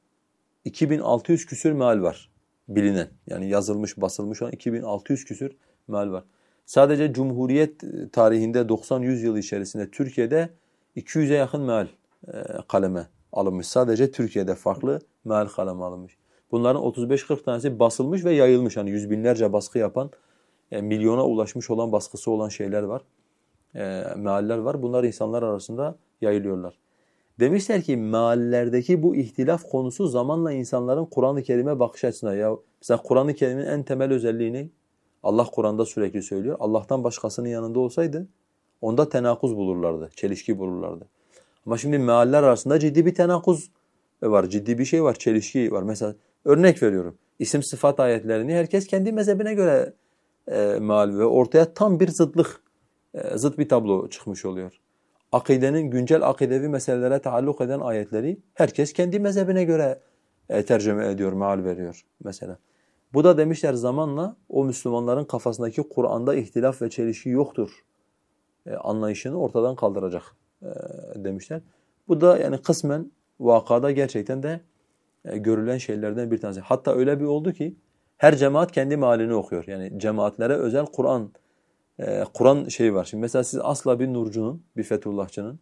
Speaker 1: 2600 küsür meal var bilinen. Yani yazılmış, basılmış olan 2600 küsür meal var. Sadece Cumhuriyet tarihinde 90-100 yıl içerisinde Türkiye'de 200'e yakın meal e, kaleme alınmış. Sadece Türkiye'de farklı meal kaleme alınmış. Bunların 35-40 tanesi basılmış ve yayılmış. Hani yüz binlerce baskı yapan, e, milyona ulaşmış olan baskısı olan şeyler var. E, mealler var. Bunlar insanlar arasında yayılıyorlar. Demişler ki meallerdeki bu ihtilaf konusu zamanla insanların Kur'an-ı Kerim'e bakış açısına. Ya mesela Kur'an-ı Kerim'in en temel özelliğini Allah Kur'an'da sürekli söylüyor. Allah'tan başkasının yanında olsaydı onda tenakuz bulurlardı, çelişki bulurlardı. Ama şimdi mealler arasında ciddi bir tenakuz var, ciddi bir şey var, çelişki var. Mesela örnek veriyorum. İsim sıfat ayetlerini herkes kendi mezhebine göre e, meal ve ortaya tam bir zıtlık, e, zıt bir tablo çıkmış oluyor. Akidenin güncel akidevi meselelere taalluk eden ayetleri herkes kendi mezhebine göre e, tercüme ediyor, meal veriyor mesela. Bu da demişler zamanla o Müslümanların kafasındaki Kur'an'da ihtilaf ve çelişki yoktur e, anlayışını ortadan kaldıracak e, demişler. Bu da yani kısmen vakada gerçekten de görülen şeylerden bir tanesi. Hatta öyle bir oldu ki her cemaat kendi mealini okuyor. Yani cemaatlere özel Kur'an e, Kur'an şeyi var. Şimdi mesela siz asla bir Nurcu'nun, bir Fethullahçı'nın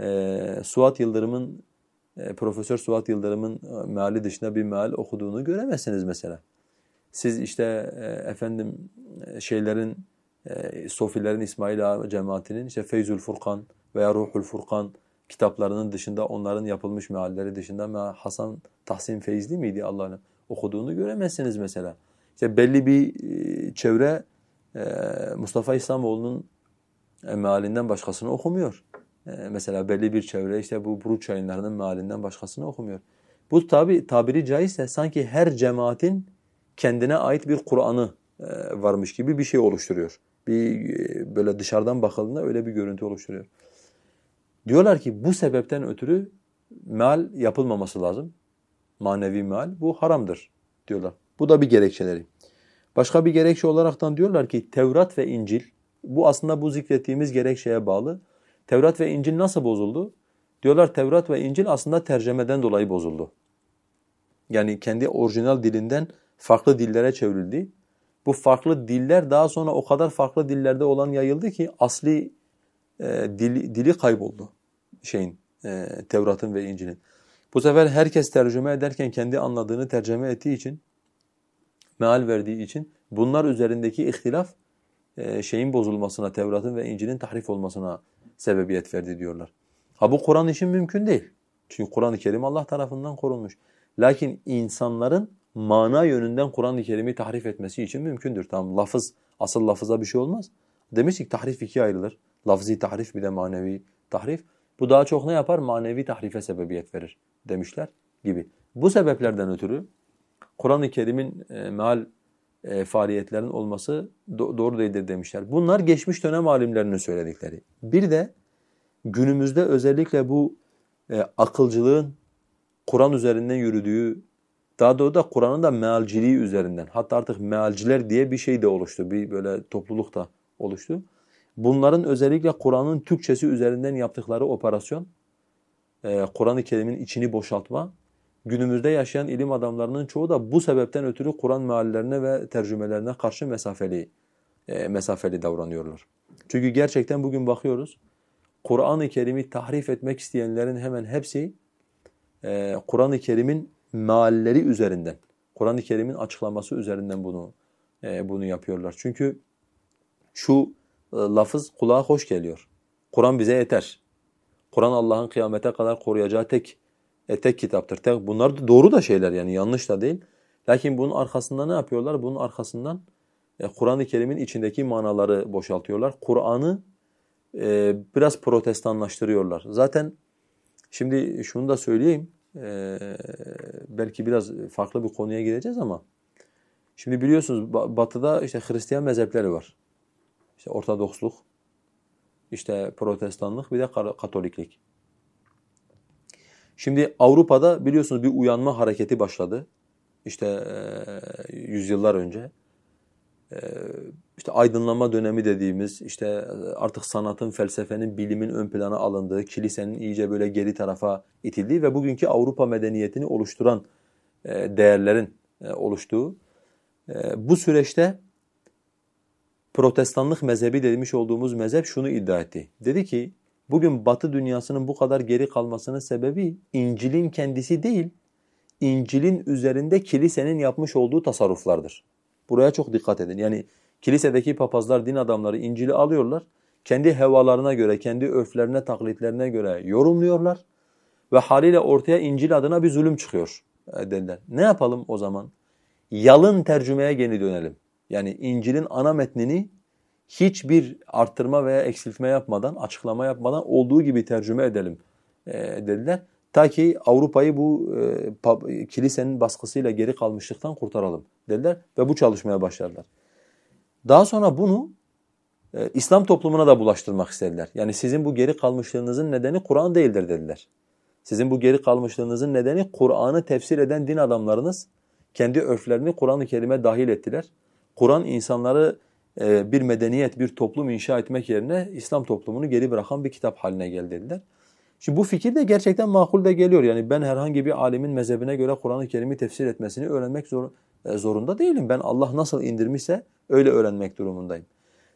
Speaker 1: e, Suat Yıldırım'ın e, Profesör Suat Yıldırım'ın e, meali dışında bir meal okuduğunu göremezsiniz mesela. Siz işte e, efendim e, şeylerin e, Sofilerin İsmail Ağa cemaatinin işte Feyzül Furkan veya Ruhul Furkan kitaplarının dışında onların yapılmış mealleri dışında Hasan Tahsin Feyzli miydi Allah'ın okuduğunu göremezsiniz mesela. İşte belli bir e, çevre e, Mustafa İslamoğlu'nun e, mealinden başkasını okumuyor. Mesela belli bir çevre işte bu Buruç yayınlarının mealinden başkasını okumuyor. Bu tabi tabiri caizse sanki her cemaatin kendine ait bir Kur'an'ı varmış gibi bir şey oluşturuyor. Bir böyle dışarıdan bakıldığında öyle bir görüntü oluşturuyor. Diyorlar ki bu sebepten ötürü meal yapılmaması lazım. Manevi meal bu haramdır diyorlar. Bu da bir gerekçeleri. Başka bir gerekçe olaraktan diyorlar ki Tevrat ve İncil bu aslında bu zikrettiğimiz gerekçeye bağlı. Tevrat ve İncil nasıl bozuldu? Diyorlar Tevrat ve İncil aslında tercemeden dolayı bozuldu. Yani kendi orijinal dilinden farklı dillere çevrildi. Bu farklı diller daha sonra o kadar farklı dillerde olan yayıldı ki asli e, dili, dili kayboldu şeyin e, Tevrat'ın ve İncil'in. Bu sefer herkes tercüme ederken kendi anladığını tercüme ettiği için, meal verdiği için bunlar üzerindeki ihtilaf e, şeyin bozulmasına, Tevrat'ın ve İncil'in tahrif olmasına sebebiyet verdi diyorlar. Ha bu Kur'an için mümkün değil. Çünkü Kur'an-ı Kerim Allah tarafından korunmuş. Lakin insanların mana yönünden Kur'an-ı Kerim'i tahrif etmesi için mümkündür. Tamam lafız, asıl lafıza bir şey olmaz. Demiştik tahrif ikiye ayrılır. Lafzi tahrif bir de manevi tahrif. Bu daha çok ne yapar? Manevi tahrife sebebiyet verir demişler gibi. Bu sebeplerden ötürü Kur'an-ı Kerim'in e, meal e, faaliyetlerinin olması do doğru değildir demişler. Bunlar geçmiş dönem alimlerinin söyledikleri. Bir de günümüzde özellikle bu e, akılcılığın Kur'an üzerinden yürüdüğü daha doğrusu da Kur'an'ın da mealciliği üzerinden. Hatta artık mealciler diye bir şey de oluştu. Bir böyle topluluk da oluştu. Bunların özellikle Kur'an'ın Türkçesi üzerinden yaptıkları operasyon, e, Kur'an-ı Kerim'in içini boşaltma, günümüzde yaşayan ilim adamlarının çoğu da bu sebepten ötürü Kur'an meallerine ve tercümelerine karşı mesafeli e, mesafeli davranıyorlar. Çünkü gerçekten bugün bakıyoruz, Kur'an-ı Kerim'i tahrif etmek isteyenlerin hemen hepsi e, Kur'an-ı Kerim'in mealleri üzerinden, Kur'an-ı Kerim'in açıklaması üzerinden bunu bunu yapıyorlar. Çünkü şu lafız kulağa hoş geliyor. Kur'an bize yeter. Kur'an Allah'ın kıyamete kadar koruyacağı tek e, tek kitaptır. Tek, bunlar da doğru da şeyler yani yanlış da değil. Lakin bunun arkasında ne yapıyorlar? Bunun arkasından e, Kur'an-ı Kerim'in içindeki manaları boşaltıyorlar. Kur'an'ı e, biraz protestanlaştırıyorlar. Zaten şimdi şunu da söyleyeyim. E, belki biraz farklı bir konuya gideceğiz ama şimdi biliyorsunuz Batı'da işte Hristiyan mezhepleri var. İşte Ortodoksluk, işte Protestanlık bir de Katoliklik. Şimdi Avrupa'da biliyorsunuz bir uyanma hareketi başladı. İşte e, yüzyıllar önce. E, işte aydınlanma dönemi dediğimiz, işte artık sanatın, felsefenin, bilimin ön plana alındığı, kilisenin iyice böyle geri tarafa itildiği ve bugünkü Avrupa medeniyetini oluşturan e, değerlerin e, oluştuğu. E, bu süreçte protestanlık mezhebi demiş olduğumuz mezhep şunu iddia etti. Dedi ki bugün batı dünyasının bu kadar geri kalmasının sebebi İncil'in kendisi değil, İncil'in üzerinde kilisenin yapmış olduğu tasarruflardır. Buraya çok dikkat edin. Yani kilisedeki papazlar, din adamları İncil'i alıyorlar, kendi hevalarına göre, kendi öflerine, taklitlerine göre yorumluyorlar ve haliyle ortaya İncil adına bir zulüm çıkıyor e, dediler. Ne yapalım o zaman? Yalın tercümeye geri dönelim. Yani İncil'in ana metnini hiçbir arttırma veya eksiltme yapmadan, açıklama yapmadan olduğu gibi tercüme edelim e, dediler. Ta ki Avrupa'yı bu e, kilisenin baskısıyla geri kalmışlıktan kurtaralım dediler ve bu çalışmaya başladılar. Daha sonra bunu e, İslam toplumuna da bulaştırmak istediler. Yani sizin bu geri kalmışlığınızın nedeni Kur'an değildir dediler. Sizin bu geri kalmışlığınızın nedeni Kur'an'ı tefsir eden din adamlarınız kendi örflerini Kur'an-ı Kerim'e dahil ettiler. Kur'an insanları e, bir medeniyet, bir toplum inşa etmek yerine İslam toplumunu geri bırakan bir kitap haline geldi dediler. Şimdi bu fikir de gerçekten makul de geliyor. Yani ben herhangi bir alimin mezhebine göre Kur'an-ı Kerim'i tefsir etmesini öğrenmek zor, e, zorunda değilim. Ben Allah nasıl indirmişse öyle öğrenmek durumundayım.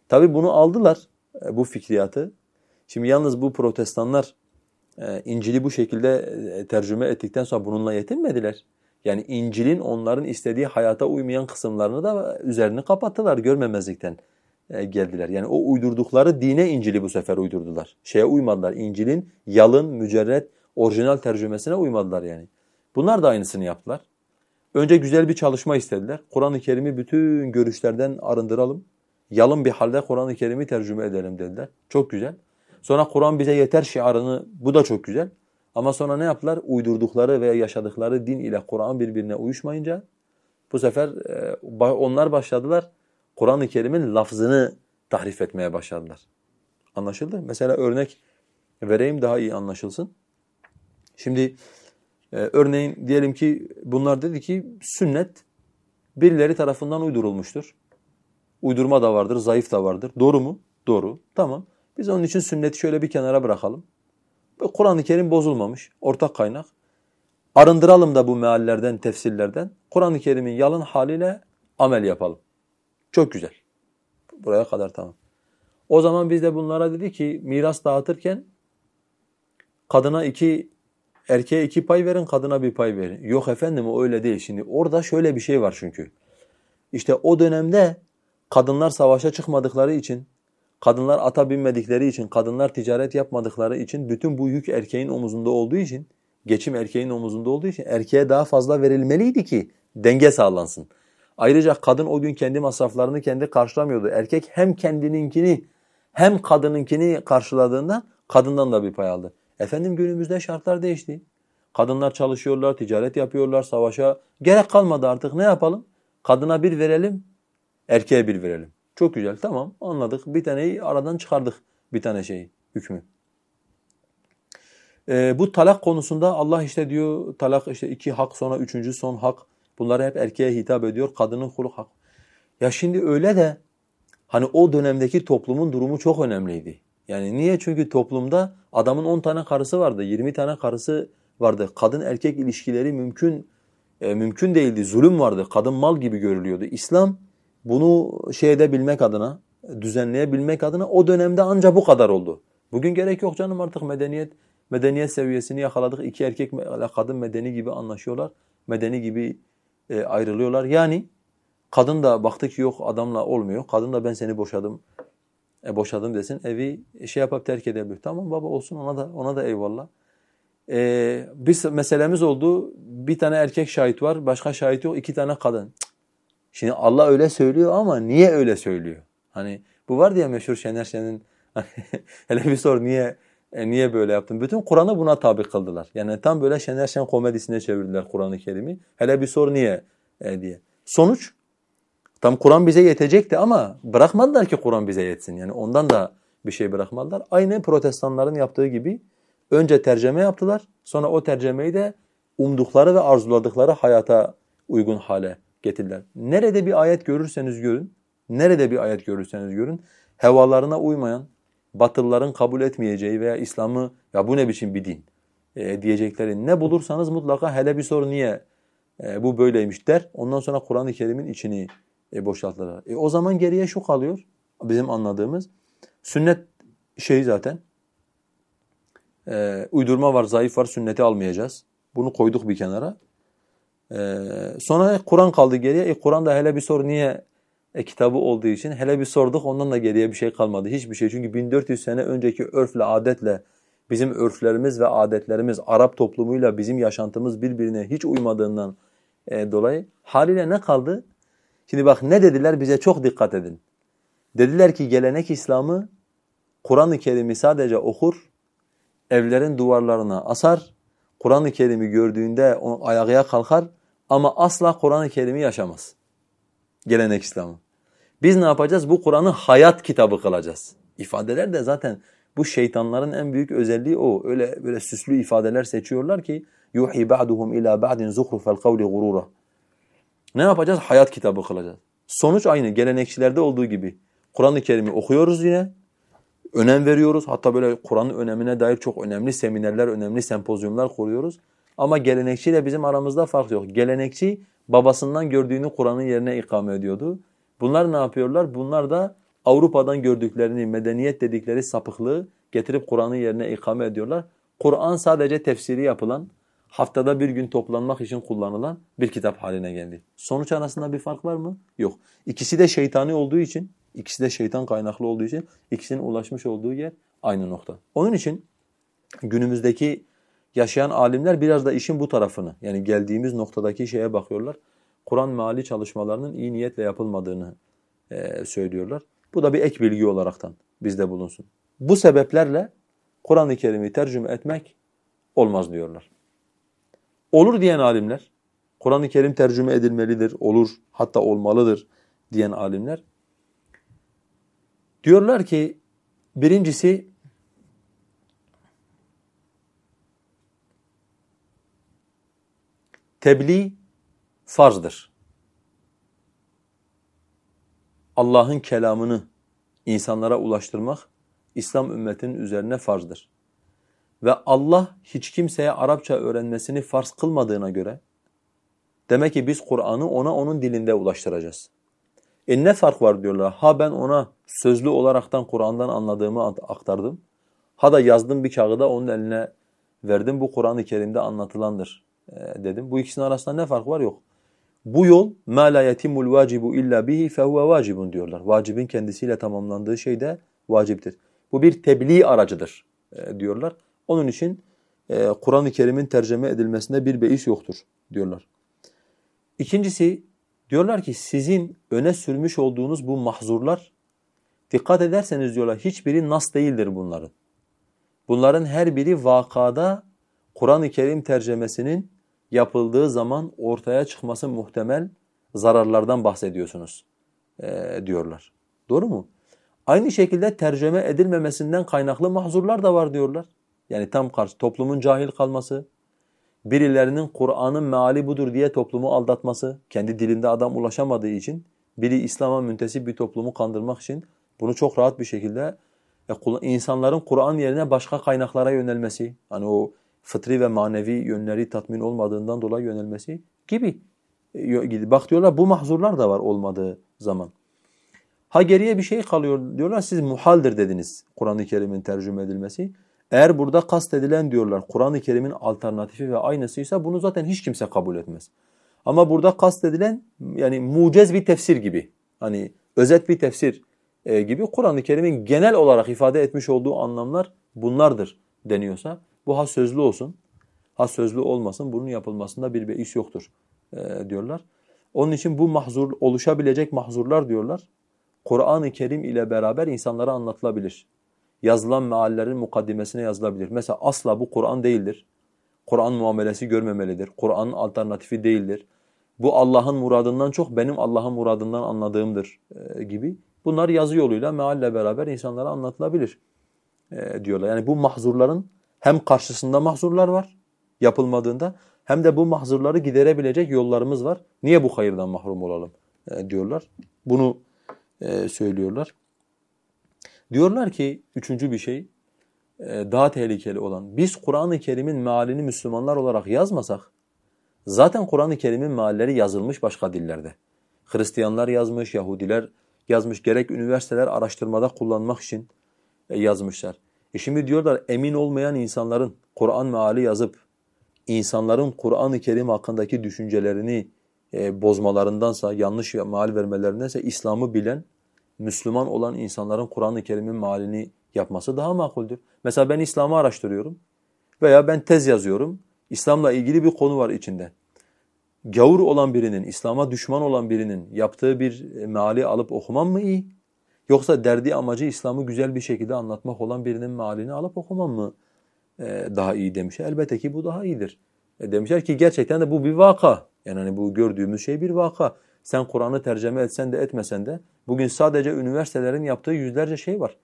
Speaker 1: Tabi bunu aldılar e, bu fikriyatı. Şimdi yalnız bu protestanlar İncil'i bu şekilde tercüme ettikten sonra bununla yetinmediler. Yani İncil'in onların istediği hayata uymayan kısımlarını da üzerini kapattılar görmemezlikten e, geldiler. Yani o uydurdukları dine İncil'i bu sefer uydurdular. Şeye uymadılar. İncil'in yalın, mücerret, orijinal tercümesine uymadılar yani. Bunlar da aynısını yaptılar. Önce güzel bir çalışma istediler. Kur'an-ı Kerim'i bütün görüşlerden arındıralım. Yalın bir halde Kur'an-ı Kerim'i tercüme edelim dediler. Çok güzel. Sonra Kur'an bize yeter şiarını, bu da çok güzel. Ama sonra ne yaptılar? Uydurdukları veya yaşadıkları din ile Kur'an birbirine uyuşmayınca bu sefer e, onlar başladılar Kur'an-ı Kerim'in lafzını tahrif etmeye başladılar. Anlaşıldı? Mesela örnek vereyim daha iyi anlaşılsın. Şimdi e, örneğin diyelim ki bunlar dedi ki sünnet birileri tarafından uydurulmuştur. Uydurma da vardır, zayıf da vardır. Doğru mu? Doğru. Tamam. Biz onun için sünneti şöyle bir kenara bırakalım. Kur'an-ı Kerim bozulmamış, ortak kaynak. Arındıralım da bu meallerden, tefsirlerden. Kur'an-ı Kerim'in yalın haliyle amel yapalım. Çok güzel. Buraya kadar tamam. O zaman biz de bunlara dedi ki miras dağıtırken kadına iki, erkeğe iki pay verin, kadına bir pay verin. Yok efendim o öyle değil. Şimdi orada şöyle bir şey var çünkü. İşte o dönemde kadınlar savaşa çıkmadıkları için Kadınlar ata binmedikleri için, kadınlar ticaret yapmadıkları için bütün bu yük erkeğin omuzunda olduğu için, geçim erkeğin omuzunda olduğu için erkeğe daha fazla verilmeliydi ki denge sağlansın. Ayrıca kadın o gün kendi masraflarını kendi karşılamıyordu. Erkek hem kendininkini hem kadınınkini karşıladığında kadından da bir pay aldı. Efendim günümüzde şartlar değişti. Kadınlar çalışıyorlar, ticaret yapıyorlar, savaşa gerek kalmadı artık. Ne yapalım? Kadına bir verelim, erkeğe bir verelim. Çok güzel tamam anladık. Bir taneyi aradan çıkardık bir tane şeyi hükmü. Ee, bu talak konusunda Allah işte diyor talak işte iki hak sonra üçüncü son hak. Bunları hep erkeğe hitap ediyor. Kadının kulu hak. Ya şimdi öyle de hani o dönemdeki toplumun durumu çok önemliydi. Yani niye? Çünkü toplumda adamın 10 tane karısı vardı, 20 tane karısı vardı. Kadın erkek ilişkileri mümkün e, mümkün değildi. Zulüm vardı. Kadın mal gibi görülüyordu. İslam bunu şeyde bilmek adına, düzenleyebilmek adına o dönemde ancak bu kadar oldu. Bugün gerek yok canım artık medeniyet medeniyet seviyesini yakaladık. İki erkek kadın medeni gibi anlaşıyorlar. Medeni gibi e, ayrılıyorlar. Yani kadın da baktı ki yok adamla olmuyor. Kadın da ben seni boşadım. E, boşadım desin. Evi şey yapıp terk edebilir. Tamam baba olsun ona da ona da eyvallah. E, bir meselemiz oldu. Bir tane erkek şahit var. Başka şahit yok. iki tane kadın. Şimdi Allah öyle söylüyor ama niye öyle söylüyor? Hani bu var diye meşhur Şener Şen'in hele bir sor niye e, niye böyle yaptın? Bütün Kur'an'ı buna tabi kıldılar. Yani tam böyle Şener Şen komedisine çevirdiler Kur'an-ı Kerim'i. Hele bir sor niye e, diye. Sonuç tam Kur'an bize yetecekti ama bırakmadılar ki Kur'an bize yetsin. Yani ondan da bir şey bırakmadılar. Aynı protestanların yaptığı gibi önce tercüme yaptılar. Sonra o tercümeyi de umdukları ve arzuladıkları hayata uygun hale getirdiler. Nerede bir ayet görürseniz görün, nerede bir ayet görürseniz görün, hevalarına uymayan, Batılıların kabul etmeyeceği veya İslam'ı ya bu ne biçim bir din e, diyecekleri ne bulursanız mutlaka hele bir sor niye e, bu böyleymiş der. Ondan sonra Kur'an-ı Kerim'in içini e, boşaltırlar. E, o zaman geriye şu kalıyor bizim anladığımız. Sünnet şey zaten e, uydurma var, zayıf var, sünneti almayacağız. Bunu koyduk bir kenara. E, sonra Kur'an kaldı geriye. E, Kur'an hele bir sor niye e, kitabı olduğu için hele bir sorduk ondan da geriye bir şey kalmadı. Hiçbir şey çünkü 1400 sene önceki örfle adetle bizim örflerimiz ve adetlerimiz Arap toplumuyla bizim yaşantımız birbirine hiç uymadığından e, dolayı haliyle ne kaldı? Şimdi bak ne dediler bize çok dikkat edin. Dediler ki gelenek İslam'ı Kur'an-ı Kerim'i sadece okur, evlerin duvarlarına asar, Kur'an-ı Kerim'i gördüğünde ayağa kalkar ama asla Kur'an-ı Kerim'i yaşamaz. Gelenek İslam'ı. Biz ne yapacağız? Bu Kur'an'ı hayat kitabı kılacağız. İfadeler de zaten bu şeytanların en büyük özelliği o. Öyle böyle süslü ifadeler seçiyorlar ki yuhi ba'duhum ila ba'din zuhrufel kavli gurura. Ne yapacağız? Hayat kitabı kılacağız. Sonuç aynı gelenekçilerde olduğu gibi. Kur'an-ı Kerim'i okuyoruz yine. Önem veriyoruz. Hatta böyle Kur'an'ın önemine dair çok önemli seminerler, önemli sempozyumlar kuruyoruz. Ama gelenekçiyle bizim aramızda fark yok. Gelenekçi babasından gördüğünü Kur'an'ın yerine ikame ediyordu. Bunlar ne yapıyorlar? Bunlar da Avrupa'dan gördüklerini, medeniyet dedikleri sapıklığı getirip Kur'an'ın yerine ikame ediyorlar. Kur'an sadece tefsiri yapılan, haftada bir gün toplanmak için kullanılan bir kitap haline geldi. Sonuç arasında bir fark var mı? Yok. İkisi de şeytani olduğu için, ikisi de şeytan kaynaklı olduğu için ikisinin ulaşmış olduğu yer aynı nokta. Onun için günümüzdeki yaşayan alimler biraz da işin bu tarafını yani geldiğimiz noktadaki şeye bakıyorlar. Kur'an meali çalışmalarının iyi niyetle yapılmadığını e, söylüyorlar. Bu da bir ek bilgi olaraktan bizde bulunsun. Bu sebeplerle Kur'an-ı Kerim'i tercüme etmek olmaz diyorlar. Olur diyen alimler, Kur'an-ı Kerim tercüme edilmelidir, olur, hatta olmalıdır diyen alimler diyorlar ki birincisi tebliğ farzdır. Allah'ın kelamını insanlara ulaştırmak İslam ümmetinin üzerine farzdır. Ve Allah hiç kimseye Arapça öğrenmesini farz kılmadığına göre demek ki biz Kur'an'ı ona onun dilinde ulaştıracağız. E ne fark var diyorlar. Ha ben ona sözlü olaraktan Kur'an'dan anladığımı aktardım. Ha da yazdım bir kağıda onun eline verdim. Bu Kur'an-ı Kerim'de anlatılandır e, dedim. Bu ikisinin arasında ne fark var? Yok. Bu yol مَا لَا يَتِمُّ الْوَاجِبُ اِلَّا بِهِ فَهُوَ vacibun diyorlar. Vacibin kendisiyle tamamlandığı şey de vaciptir. Bu bir tebliğ aracıdır e, diyorlar. Onun için e, Kur'an-ı Kerim'in tercüme edilmesinde bir beis yoktur diyorlar. İkincisi diyorlar ki sizin öne sürmüş olduğunuz bu mahzurlar dikkat ederseniz diyorlar hiçbiri nas değildir bunların. Bunların her biri vakada Kur'an-ı Kerim tercemesinin yapıldığı zaman ortaya çıkması muhtemel zararlardan bahsediyorsunuz e, diyorlar. Doğru mu? Aynı şekilde tercüme edilmemesinden kaynaklı mahzurlar da var diyorlar. Yani tam karşı toplumun cahil kalması, birilerinin Kur'an'ın meali budur diye toplumu aldatması, kendi dilinde adam ulaşamadığı için biri İslam'a müntesip bir toplumu kandırmak için bunu çok rahat bir şekilde insanların Kur'an yerine başka kaynaklara yönelmesi, hani o fıtri ve manevi yönleri tatmin olmadığından dolayı yönelmesi gibi. E, bak diyorlar bu mahzurlar da var olmadığı zaman. Ha geriye bir şey kalıyor diyorlar siz muhaldir dediniz Kur'an-ı Kerim'in tercüme edilmesi. Eğer burada kastedilen diyorlar Kur'an-ı Kerim'in alternatifi ve aynısıysa bunu zaten hiç kimse kabul etmez. Ama burada kastedilen yani mucez bir tefsir gibi. Hani özet bir tefsir e, gibi Kur'an-ı Kerim'in genel olarak ifade etmiş olduğu anlamlar bunlardır deniyorsa bu ha sözlü olsun ha sözlü olmasın bunun yapılmasında bir beis yoktur e, diyorlar. Onun için bu mahzur oluşabilecek mahzurlar diyorlar. Kur'an-ı Kerim ile beraber insanlara anlatılabilir. Yazılan meallerin mukaddimesine yazılabilir. Mesela asla bu Kur'an değildir. Kur'an muamelesi görmemelidir. Kur'an'ın alternatifi değildir. Bu Allah'ın muradından çok benim Allah'ın muradından anladığımdır e, gibi. Bunlar yazı yoluyla mealle beraber insanlara anlatılabilir e, diyorlar. Yani bu mahzurların hem karşısında mahzurlar var yapılmadığında hem de bu mahzurları giderebilecek yollarımız var. Niye bu hayırdan mahrum olalım e, diyorlar. Bunu e, söylüyorlar. Diyorlar ki üçüncü bir şey e, daha tehlikeli olan biz Kur'an-ı Kerim'in mealini Müslümanlar olarak yazmasak zaten Kur'an-ı Kerim'in mealleri yazılmış başka dillerde. Hristiyanlar yazmış, Yahudiler yazmış gerek üniversiteler araştırmada kullanmak için e, yazmışlar. E şimdi diyorlar emin olmayan insanların Kur'an meali yazıp insanların Kur'an-ı Kerim hakkındaki düşüncelerini e, bozmalarındansa, yanlış meal vermelerindense İslam'ı bilen, Müslüman olan insanların Kur'an-ı Kerim'in mealini yapması daha makuldür. Mesela ben İslam'ı araştırıyorum veya ben tez yazıyorum. İslam'la ilgili bir konu var içinde. Gavur olan birinin, İslam'a düşman olan birinin yaptığı bir e, meali alıp okumam mı iyi? Yoksa derdi amacı İslam'ı güzel bir şekilde anlatmak olan birinin mealini alıp okumam mı e, daha iyi demişler. Elbette ki bu daha iyidir. E demişler ki gerçekten de bu bir vaka. Yani hani bu gördüğümüz şey bir vaka. Sen Kur'an'ı tercüme etsen de etmesen de bugün sadece üniversitelerin yaptığı yüzlerce şey var.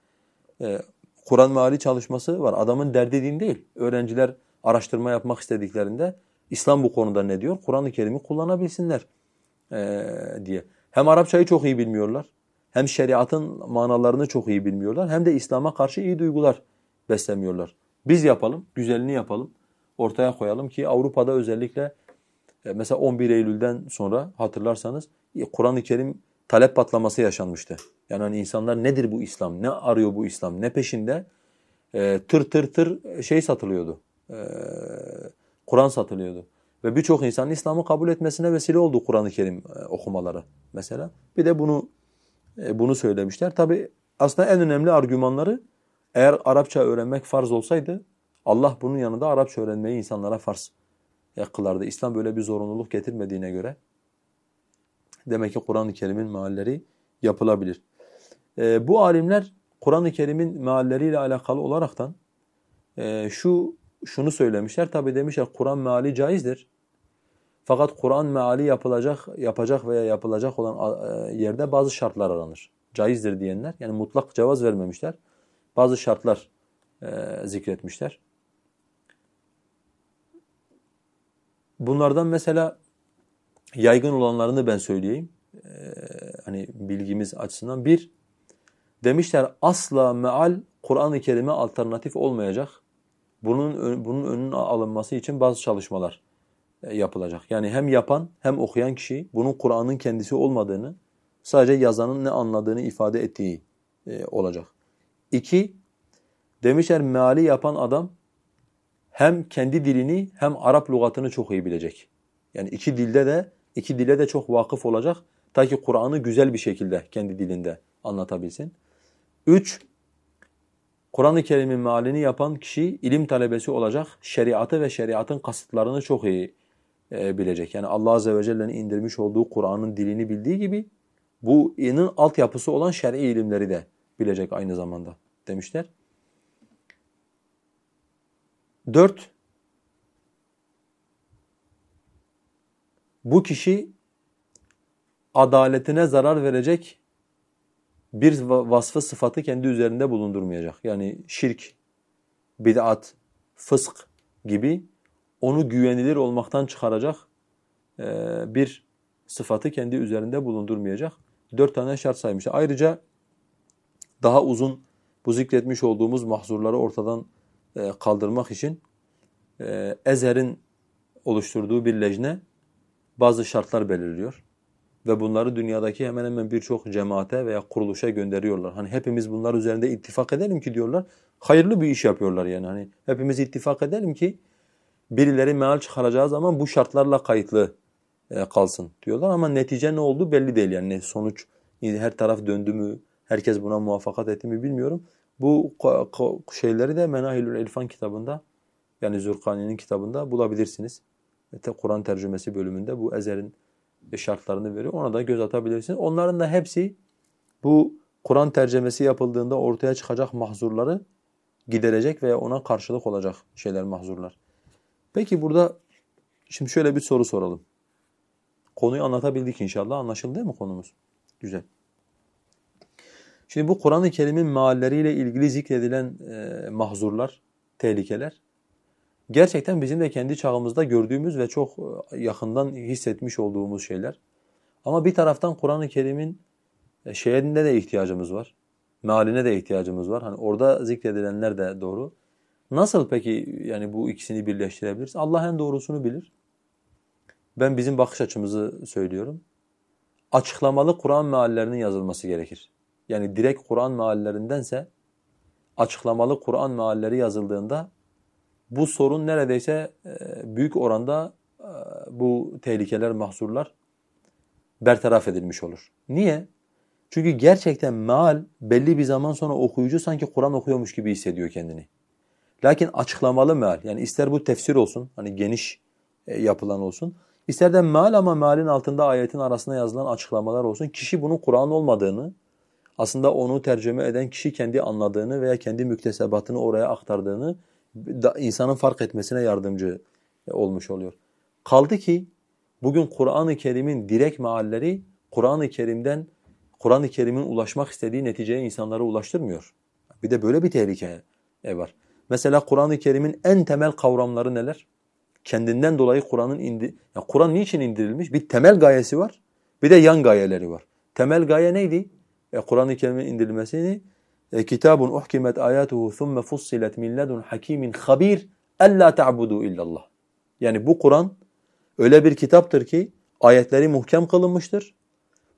Speaker 1: E, Kur'an meali çalışması var. Adamın derdi din değil. Öğrenciler araştırma yapmak istediklerinde İslam bu konuda ne diyor? Kur'an-ı Kerim'i kullanabilsinler e, diye. Hem Arapçayı çok iyi bilmiyorlar. Hem şeriatın manalarını çok iyi bilmiyorlar. Hem de İslam'a karşı iyi duygular beslemiyorlar. Biz yapalım, güzelini yapalım, ortaya koyalım ki Avrupa'da özellikle mesela 11 Eylül'den sonra hatırlarsanız e, Kur'an-ı Kerim talep patlaması yaşanmıştı. Yani hani insanlar nedir bu İslam, ne arıyor bu İslam, ne peşinde? E, tır tır tır şey satılıyordu, e, Kur'an satılıyordu. Ve birçok insan İslam'ı kabul etmesine vesile oldu Kur'an-ı Kerim e, okumaları mesela. Bir de bunu e, bunu söylemişler. Tabi aslında en önemli argümanları eğer Arapça öğrenmek farz olsaydı Allah bunun yanında Arapça öğrenmeyi insanlara farz kılardı. İslam böyle bir zorunluluk getirmediğine göre demek ki Kur'an-ı Kerim'in mealleri yapılabilir. E, bu alimler Kur'an-ı Kerim'in mealleriyle alakalı olaraktan e, şu şunu söylemişler. Tabi demişler Kur'an meali caizdir. Fakat Kur'an meali yapılacak, yapacak veya yapılacak olan e, yerde bazı şartlar aranır. Caizdir diyenler yani mutlak cevaz vermemişler bazı şartlar e, zikretmişler. Bunlardan mesela yaygın olanlarını ben söyleyeyim. Ee, hani bilgimiz açısından. Bir, demişler asla meal Kur'an-ı Kerim'e alternatif olmayacak. Bunun, bunun önünün alınması için bazı çalışmalar e, yapılacak. Yani hem yapan hem okuyan kişi bunun Kur'an'ın kendisi olmadığını, sadece yazanın ne anladığını ifade ettiği e, olacak. İki, demişler meali yapan adam hem kendi dilini hem Arap lügatını çok iyi bilecek. Yani iki dilde de iki dile de çok vakıf olacak ta ki Kur'an'ı güzel bir şekilde kendi dilinde anlatabilsin. Üç, Kur'an-ı Kerim'in mealini yapan kişi ilim talebesi olacak, şeriatı ve şeriatın kasıtlarını çok iyi e, bilecek. Yani Allah Azze ve Celle'nin indirmiş olduğu Kur'an'ın dilini bildiği gibi bu inin altyapısı olan şer'i ilimleri de bilecek aynı zamanda demişler. Dört, bu kişi adaletine zarar verecek bir vasfı sıfatı kendi üzerinde bulundurmayacak. Yani şirk, bid'at, fısk gibi onu güvenilir olmaktan çıkaracak bir sıfatı kendi üzerinde bulundurmayacak. Dört tane şart saymış. Ayrıca daha uzun bu zikretmiş olduğumuz mahzurları ortadan e, kaldırmak için e, Ezher'in oluşturduğu bir lejne bazı şartlar belirliyor. ve bunları dünyadaki hemen hemen birçok cemaate veya kuruluşa gönderiyorlar. Hani hepimiz bunlar üzerinde ittifak edelim ki diyorlar. Hayırlı bir iş yapıyorlar yani. Hani hepimiz ittifak edelim ki birileri meal çıkaracağı zaman bu şartlarla kayıtlı e, kalsın diyorlar ama netice ne oldu belli değil yani sonuç her taraf döndü mü herkes buna muvaffakat etti mi bilmiyorum. Bu şeyleri de Menahilül Elfan kitabında yani Zürkani'nin kitabında bulabilirsiniz. Kur'an tercümesi bölümünde bu ezerin şartlarını veriyor. Ona da göz atabilirsiniz. Onların da hepsi bu Kur'an tercümesi yapıldığında ortaya çıkacak mahzurları giderecek veya ona karşılık olacak şeyler mahzurlar. Peki burada şimdi şöyle bir soru soralım. Konuyu anlatabildik inşallah. Anlaşıldı değil mi konumuz? Güzel. Şimdi bu Kur'an-ı Kerim'in mealleriyle ilgili zikredilen e, mahzurlar, tehlikeler gerçekten bizim de kendi çağımızda gördüğümüz ve çok e, yakından hissetmiş olduğumuz şeyler. Ama bir taraftan Kur'an-ı Kerim'in e, şeyinde de ihtiyacımız var. Mealine de ihtiyacımız var. Hani orada zikredilenler de doğru. Nasıl peki yani bu ikisini birleştirebiliriz? Allah en doğrusunu bilir. Ben bizim bakış açımızı söylüyorum. Açıklamalı Kur'an meallerinin yazılması gerekir. Yani direkt Kur'an meallerindense açıklamalı Kur'an mealleri yazıldığında bu sorun neredeyse e, büyük oranda e, bu tehlikeler, mahsurlar bertaraf edilmiş olur. Niye? Çünkü gerçekten meal belli bir zaman sonra okuyucu sanki Kur'an okuyormuş gibi hissediyor kendini. Lakin açıklamalı meal yani ister bu tefsir olsun hani geniş e, yapılan olsun ister de meal ama mealin altında ayetin arasında yazılan açıklamalar olsun. Kişi bunun Kur'an olmadığını aslında onu tercüme eden kişi kendi anladığını veya kendi müktesebatını oraya aktardığını insanın fark etmesine yardımcı e, olmuş oluyor. Kaldı ki bugün Kur'an-ı Kerim'in direkt mealleri Kur'an-ı Kerim'den Kur'an-ı Kerim'in ulaşmak istediği neticeye insanlara ulaştırmıyor. Bir de böyle bir tehlike e, var. Mesela Kur'an-ı Kerim'in en temel kavramları neler? Kendinden dolayı Kur'an'ın indi ya Kur'an niçin indirilmiş? Bir temel gayesi var. Bir de yan gayeleri var. Temel gaye neydi? E, Kur'an-ı Kerim'in indirilmesini e, kitabun uhkimet ayatuhu thumma fussilet min ledun hakimin habir alla ta'budu illallah. Yani bu Kur'an öyle bir kitaptır ki ayetleri muhkem kılınmıştır.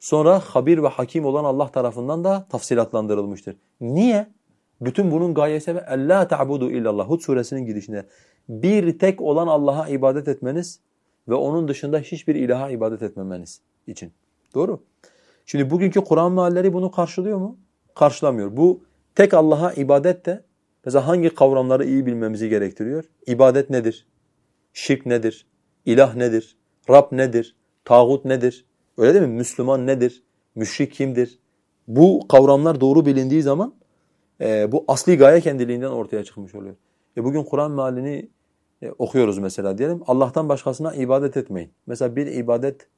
Speaker 1: Sonra habir ve hakim olan Allah tarafından da tafsilatlandırılmıştır. Niye? Bütün bunun gayesi ve Allah ta'budu illallah. Hud suresinin girişinde bir tek olan Allah'a ibadet etmeniz ve onun dışında hiçbir ilaha ibadet etmemeniz için. Doğru. Şimdi bugünkü Kur'an mealleri bunu karşılıyor mu? Karşılamıyor. Bu tek Allah'a ibadet de mesela hangi kavramları iyi bilmemizi gerektiriyor? İbadet nedir? Şirk nedir? İlah nedir? Rab nedir? Tağut nedir? Öyle değil mi? Müslüman nedir? Müşrik kimdir? Bu kavramlar doğru bilindiği zaman e, bu asli gaye kendiliğinden ortaya çıkmış oluyor. E bugün Kur'an mealini e, okuyoruz mesela diyelim. Allah'tan başkasına ibadet etmeyin. Mesela bir ibadet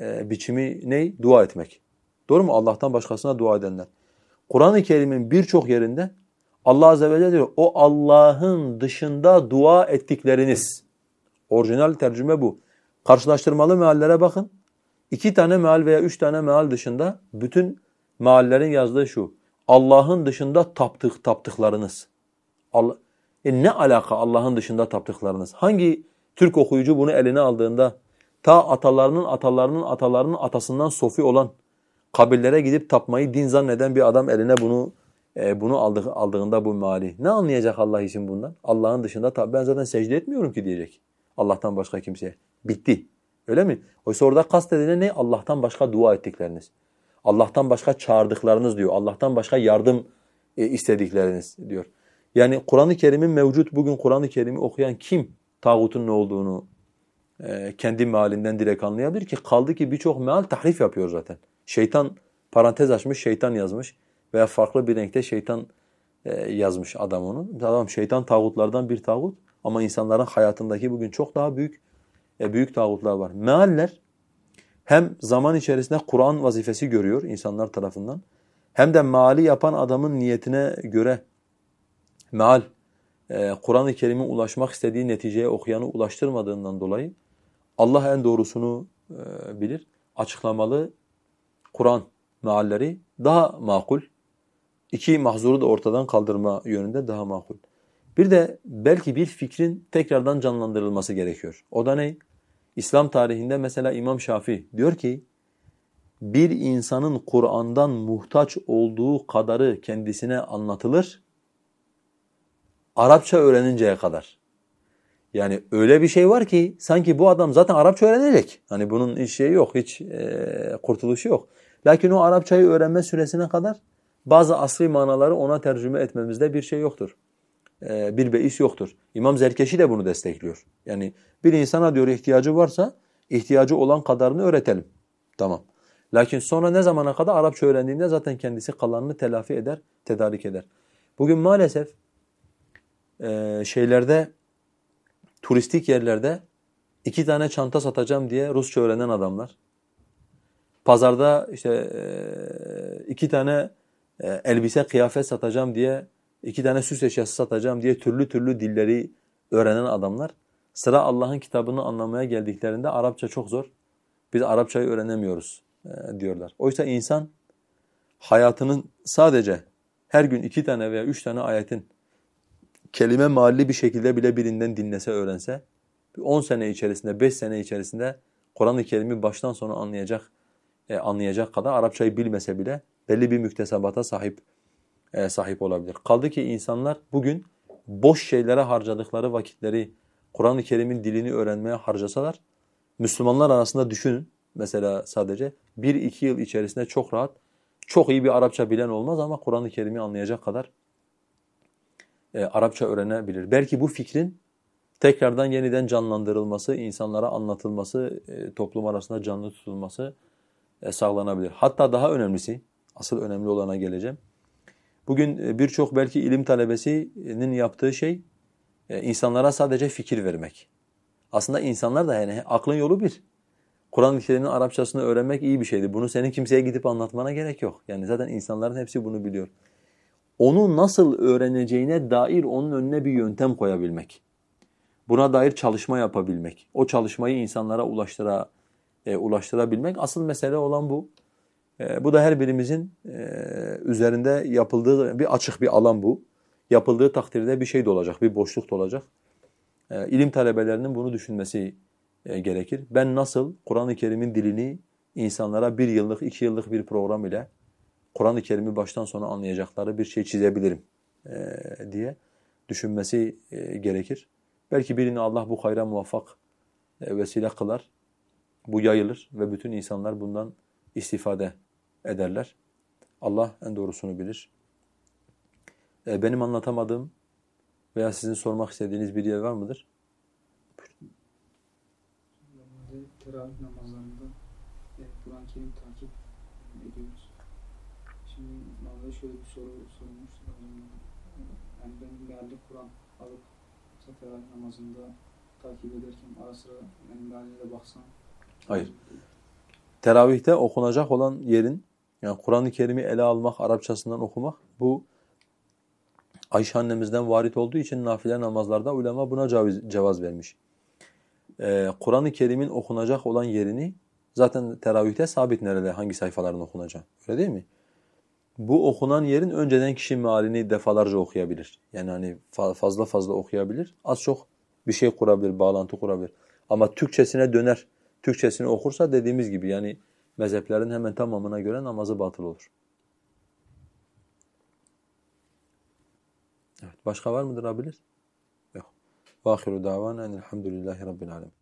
Speaker 1: e, biçimi ne? Dua etmek. Doğru mu? Allah'tan başkasına dua edenler. Kur'an-ı Kerim'in birçok yerinde Allah Azze ve Celle diyor o Allah'ın dışında dua ettikleriniz. Orijinal tercüme bu. Karşılaştırmalı meallere bakın. İki tane meal veya üç tane meal dışında bütün meallerin yazdığı şu. Allah'ın dışında taptık taptıklarınız. Allah, e ne alaka Allah'ın dışında taptıklarınız? Hangi Türk okuyucu bunu eline aldığında ta atalarının atalarının atalarının atasından sofi olan kabirlere gidip tapmayı din zanneden bir adam eline bunu e, bunu aldı, aldığında bu mali ne anlayacak Allah için bundan? Allah'ın dışında tabi ben zaten secde etmiyorum ki diyecek. Allah'tan başka kimseye. Bitti. Öyle mi? Oysa orada kast edilen ne? Allah'tan başka dua ettikleriniz. Allah'tan başka çağırdıklarınız diyor. Allah'tan başka yardım e, istedikleriniz diyor. Yani Kur'an-ı Kerim'in mevcut bugün Kur'an-ı Kerim'i okuyan kim tağutun ne olduğunu kendi mealinden direkt anlayabilir ki kaldı ki birçok meal tahrif yapıyor zaten. Şeytan parantez açmış, şeytan yazmış veya farklı bir renkte şeytan e, yazmış adam onu. Adam şeytan tağutlardan bir tağut ama insanların hayatındaki bugün çok daha büyük e, büyük tağutlar var. Mealler hem zaman içerisinde Kur'an vazifesi görüyor insanlar tarafından hem de meali yapan adamın niyetine göre meal e, Kur'an-ı Kerim'in ulaşmak istediği neticeye okuyanı ulaştırmadığından dolayı Allah en doğrusunu e, bilir. Açıklamalı Kur'an mealleri daha makul. İki mahzuru da ortadan kaldırma yönünde daha makul. Bir de belki bir fikrin tekrardan canlandırılması gerekiyor. O da ne? İslam tarihinde mesela İmam Şafii diyor ki bir insanın Kur'an'dan muhtaç olduğu kadarı kendisine anlatılır. Arapça öğreninceye kadar. Yani öyle bir şey var ki sanki bu adam zaten Arapça öğrenecek. Hani bunun şeyi yok, hiç e, kurtuluşu yok. Lakin o Arapçayı öğrenme süresine kadar bazı asli manaları ona tercüme etmemizde bir şey yoktur. E, bir beis yoktur. İmam Zerkeşi de bunu destekliyor. Yani bir insana diyor ihtiyacı varsa ihtiyacı olan kadarını öğretelim. Tamam. Lakin sonra ne zamana kadar Arapça öğrendiğinde zaten kendisi kalanını telafi eder, tedarik eder. Bugün maalesef e, şeylerde turistik yerlerde iki tane çanta satacağım diye Rusça öğrenen adamlar. Pazarda işte iki tane elbise, kıyafet satacağım diye, iki tane süs eşyası satacağım diye türlü türlü dilleri öğrenen adamlar. Sıra Allah'ın kitabını anlamaya geldiklerinde Arapça çok zor. Biz Arapçayı öğrenemiyoruz diyorlar. Oysa insan hayatının sadece her gün iki tane veya üç tane ayetin kelime mahalli bir şekilde bile birinden dinlese, öğrense, 10 sene içerisinde, 5 sene içerisinde Kur'an-ı Kerim'i baştan sona anlayacak e, anlayacak kadar Arapçayı bilmese bile belli bir müktesebata sahip e, sahip olabilir. Kaldı ki insanlar bugün boş şeylere harcadıkları vakitleri Kur'an-ı Kerim'in dilini öğrenmeye harcasalar, Müslümanlar arasında düşünün mesela sadece bir iki yıl içerisinde çok rahat, çok iyi bir Arapça bilen olmaz ama Kur'an-ı Kerim'i anlayacak kadar e, Arapça öğrenebilir. Belki bu fikrin tekrardan yeniden canlandırılması, insanlara anlatılması, e, toplum arasında canlı tutulması e, sağlanabilir. Hatta daha önemlisi, asıl önemli olana geleceğim. Bugün e, birçok belki ilim talebesinin yaptığı şey e, insanlara sadece fikir vermek. Aslında insanlar da yani aklın yolu bir. Kur'an-ı Arapçasını öğrenmek iyi bir şeydi. Bunu senin kimseye gidip anlatmana gerek yok. Yani zaten insanların hepsi bunu biliyor onu nasıl öğreneceğine dair onun önüne bir yöntem koyabilmek. Buna dair çalışma yapabilmek. O çalışmayı insanlara ulaştıra, e, ulaştırabilmek. Asıl mesele olan bu. E, bu da her birimizin e, üzerinde yapıldığı bir açık bir alan bu. Yapıldığı takdirde bir şey de olacak, bir boşluk da olacak. E, ilim talebelerinin bunu düşünmesi e, gerekir. Ben nasıl Kur'an-ı Kerim'in dilini insanlara bir yıllık, iki yıllık bir program ile Kur'an-ı Kerim'i baştan sona anlayacakları bir şey çizebilirim e, diye düşünmesi e, gerekir. Belki birini Allah bu hayra muvaffak e, vesile kılar. Bu yayılır ve bütün insanlar bundan istifade ederler. Allah en doğrusunu bilir. E, benim anlatamadığım veya sizin sormak istediğiniz bir yer var mıdır?
Speaker 2: Teravih namazlarında Kur'an-ı Kerim takip ediyoruz. Şimdi bana şöyle bir soru sorulmuştu. Yani ben mealde Kur'an alıp teravih namazında takip ederken ara sıra yani mealine baksam.
Speaker 1: Hayır. Teravihte okunacak olan yerin yani Kur'an-ı Kerim'i ele almak, Arapçasından okumak bu Ayşe annemizden varit olduğu için nafile namazlarda ulema buna cevaz, cevaz vermiş. Ee, Kur'an-ı Kerim'in okunacak olan yerini zaten teravihte sabit nerede, hangi sayfaların okunacağı. Öyle değil mi? Bu okunan yerin önceden kişi mealini defalarca okuyabilir. Yani hani fazla fazla okuyabilir. Az çok bir şey kurabilir, bağlantı kurabilir. Ama Türkçesine döner, Türkçesini okursa dediğimiz gibi yani mezheplerin hemen tamamına göre namazı batıl olur. Evet, başka var mıdır abilir? Yok. Vahiru davana elhamdülillahi rabbil alemin.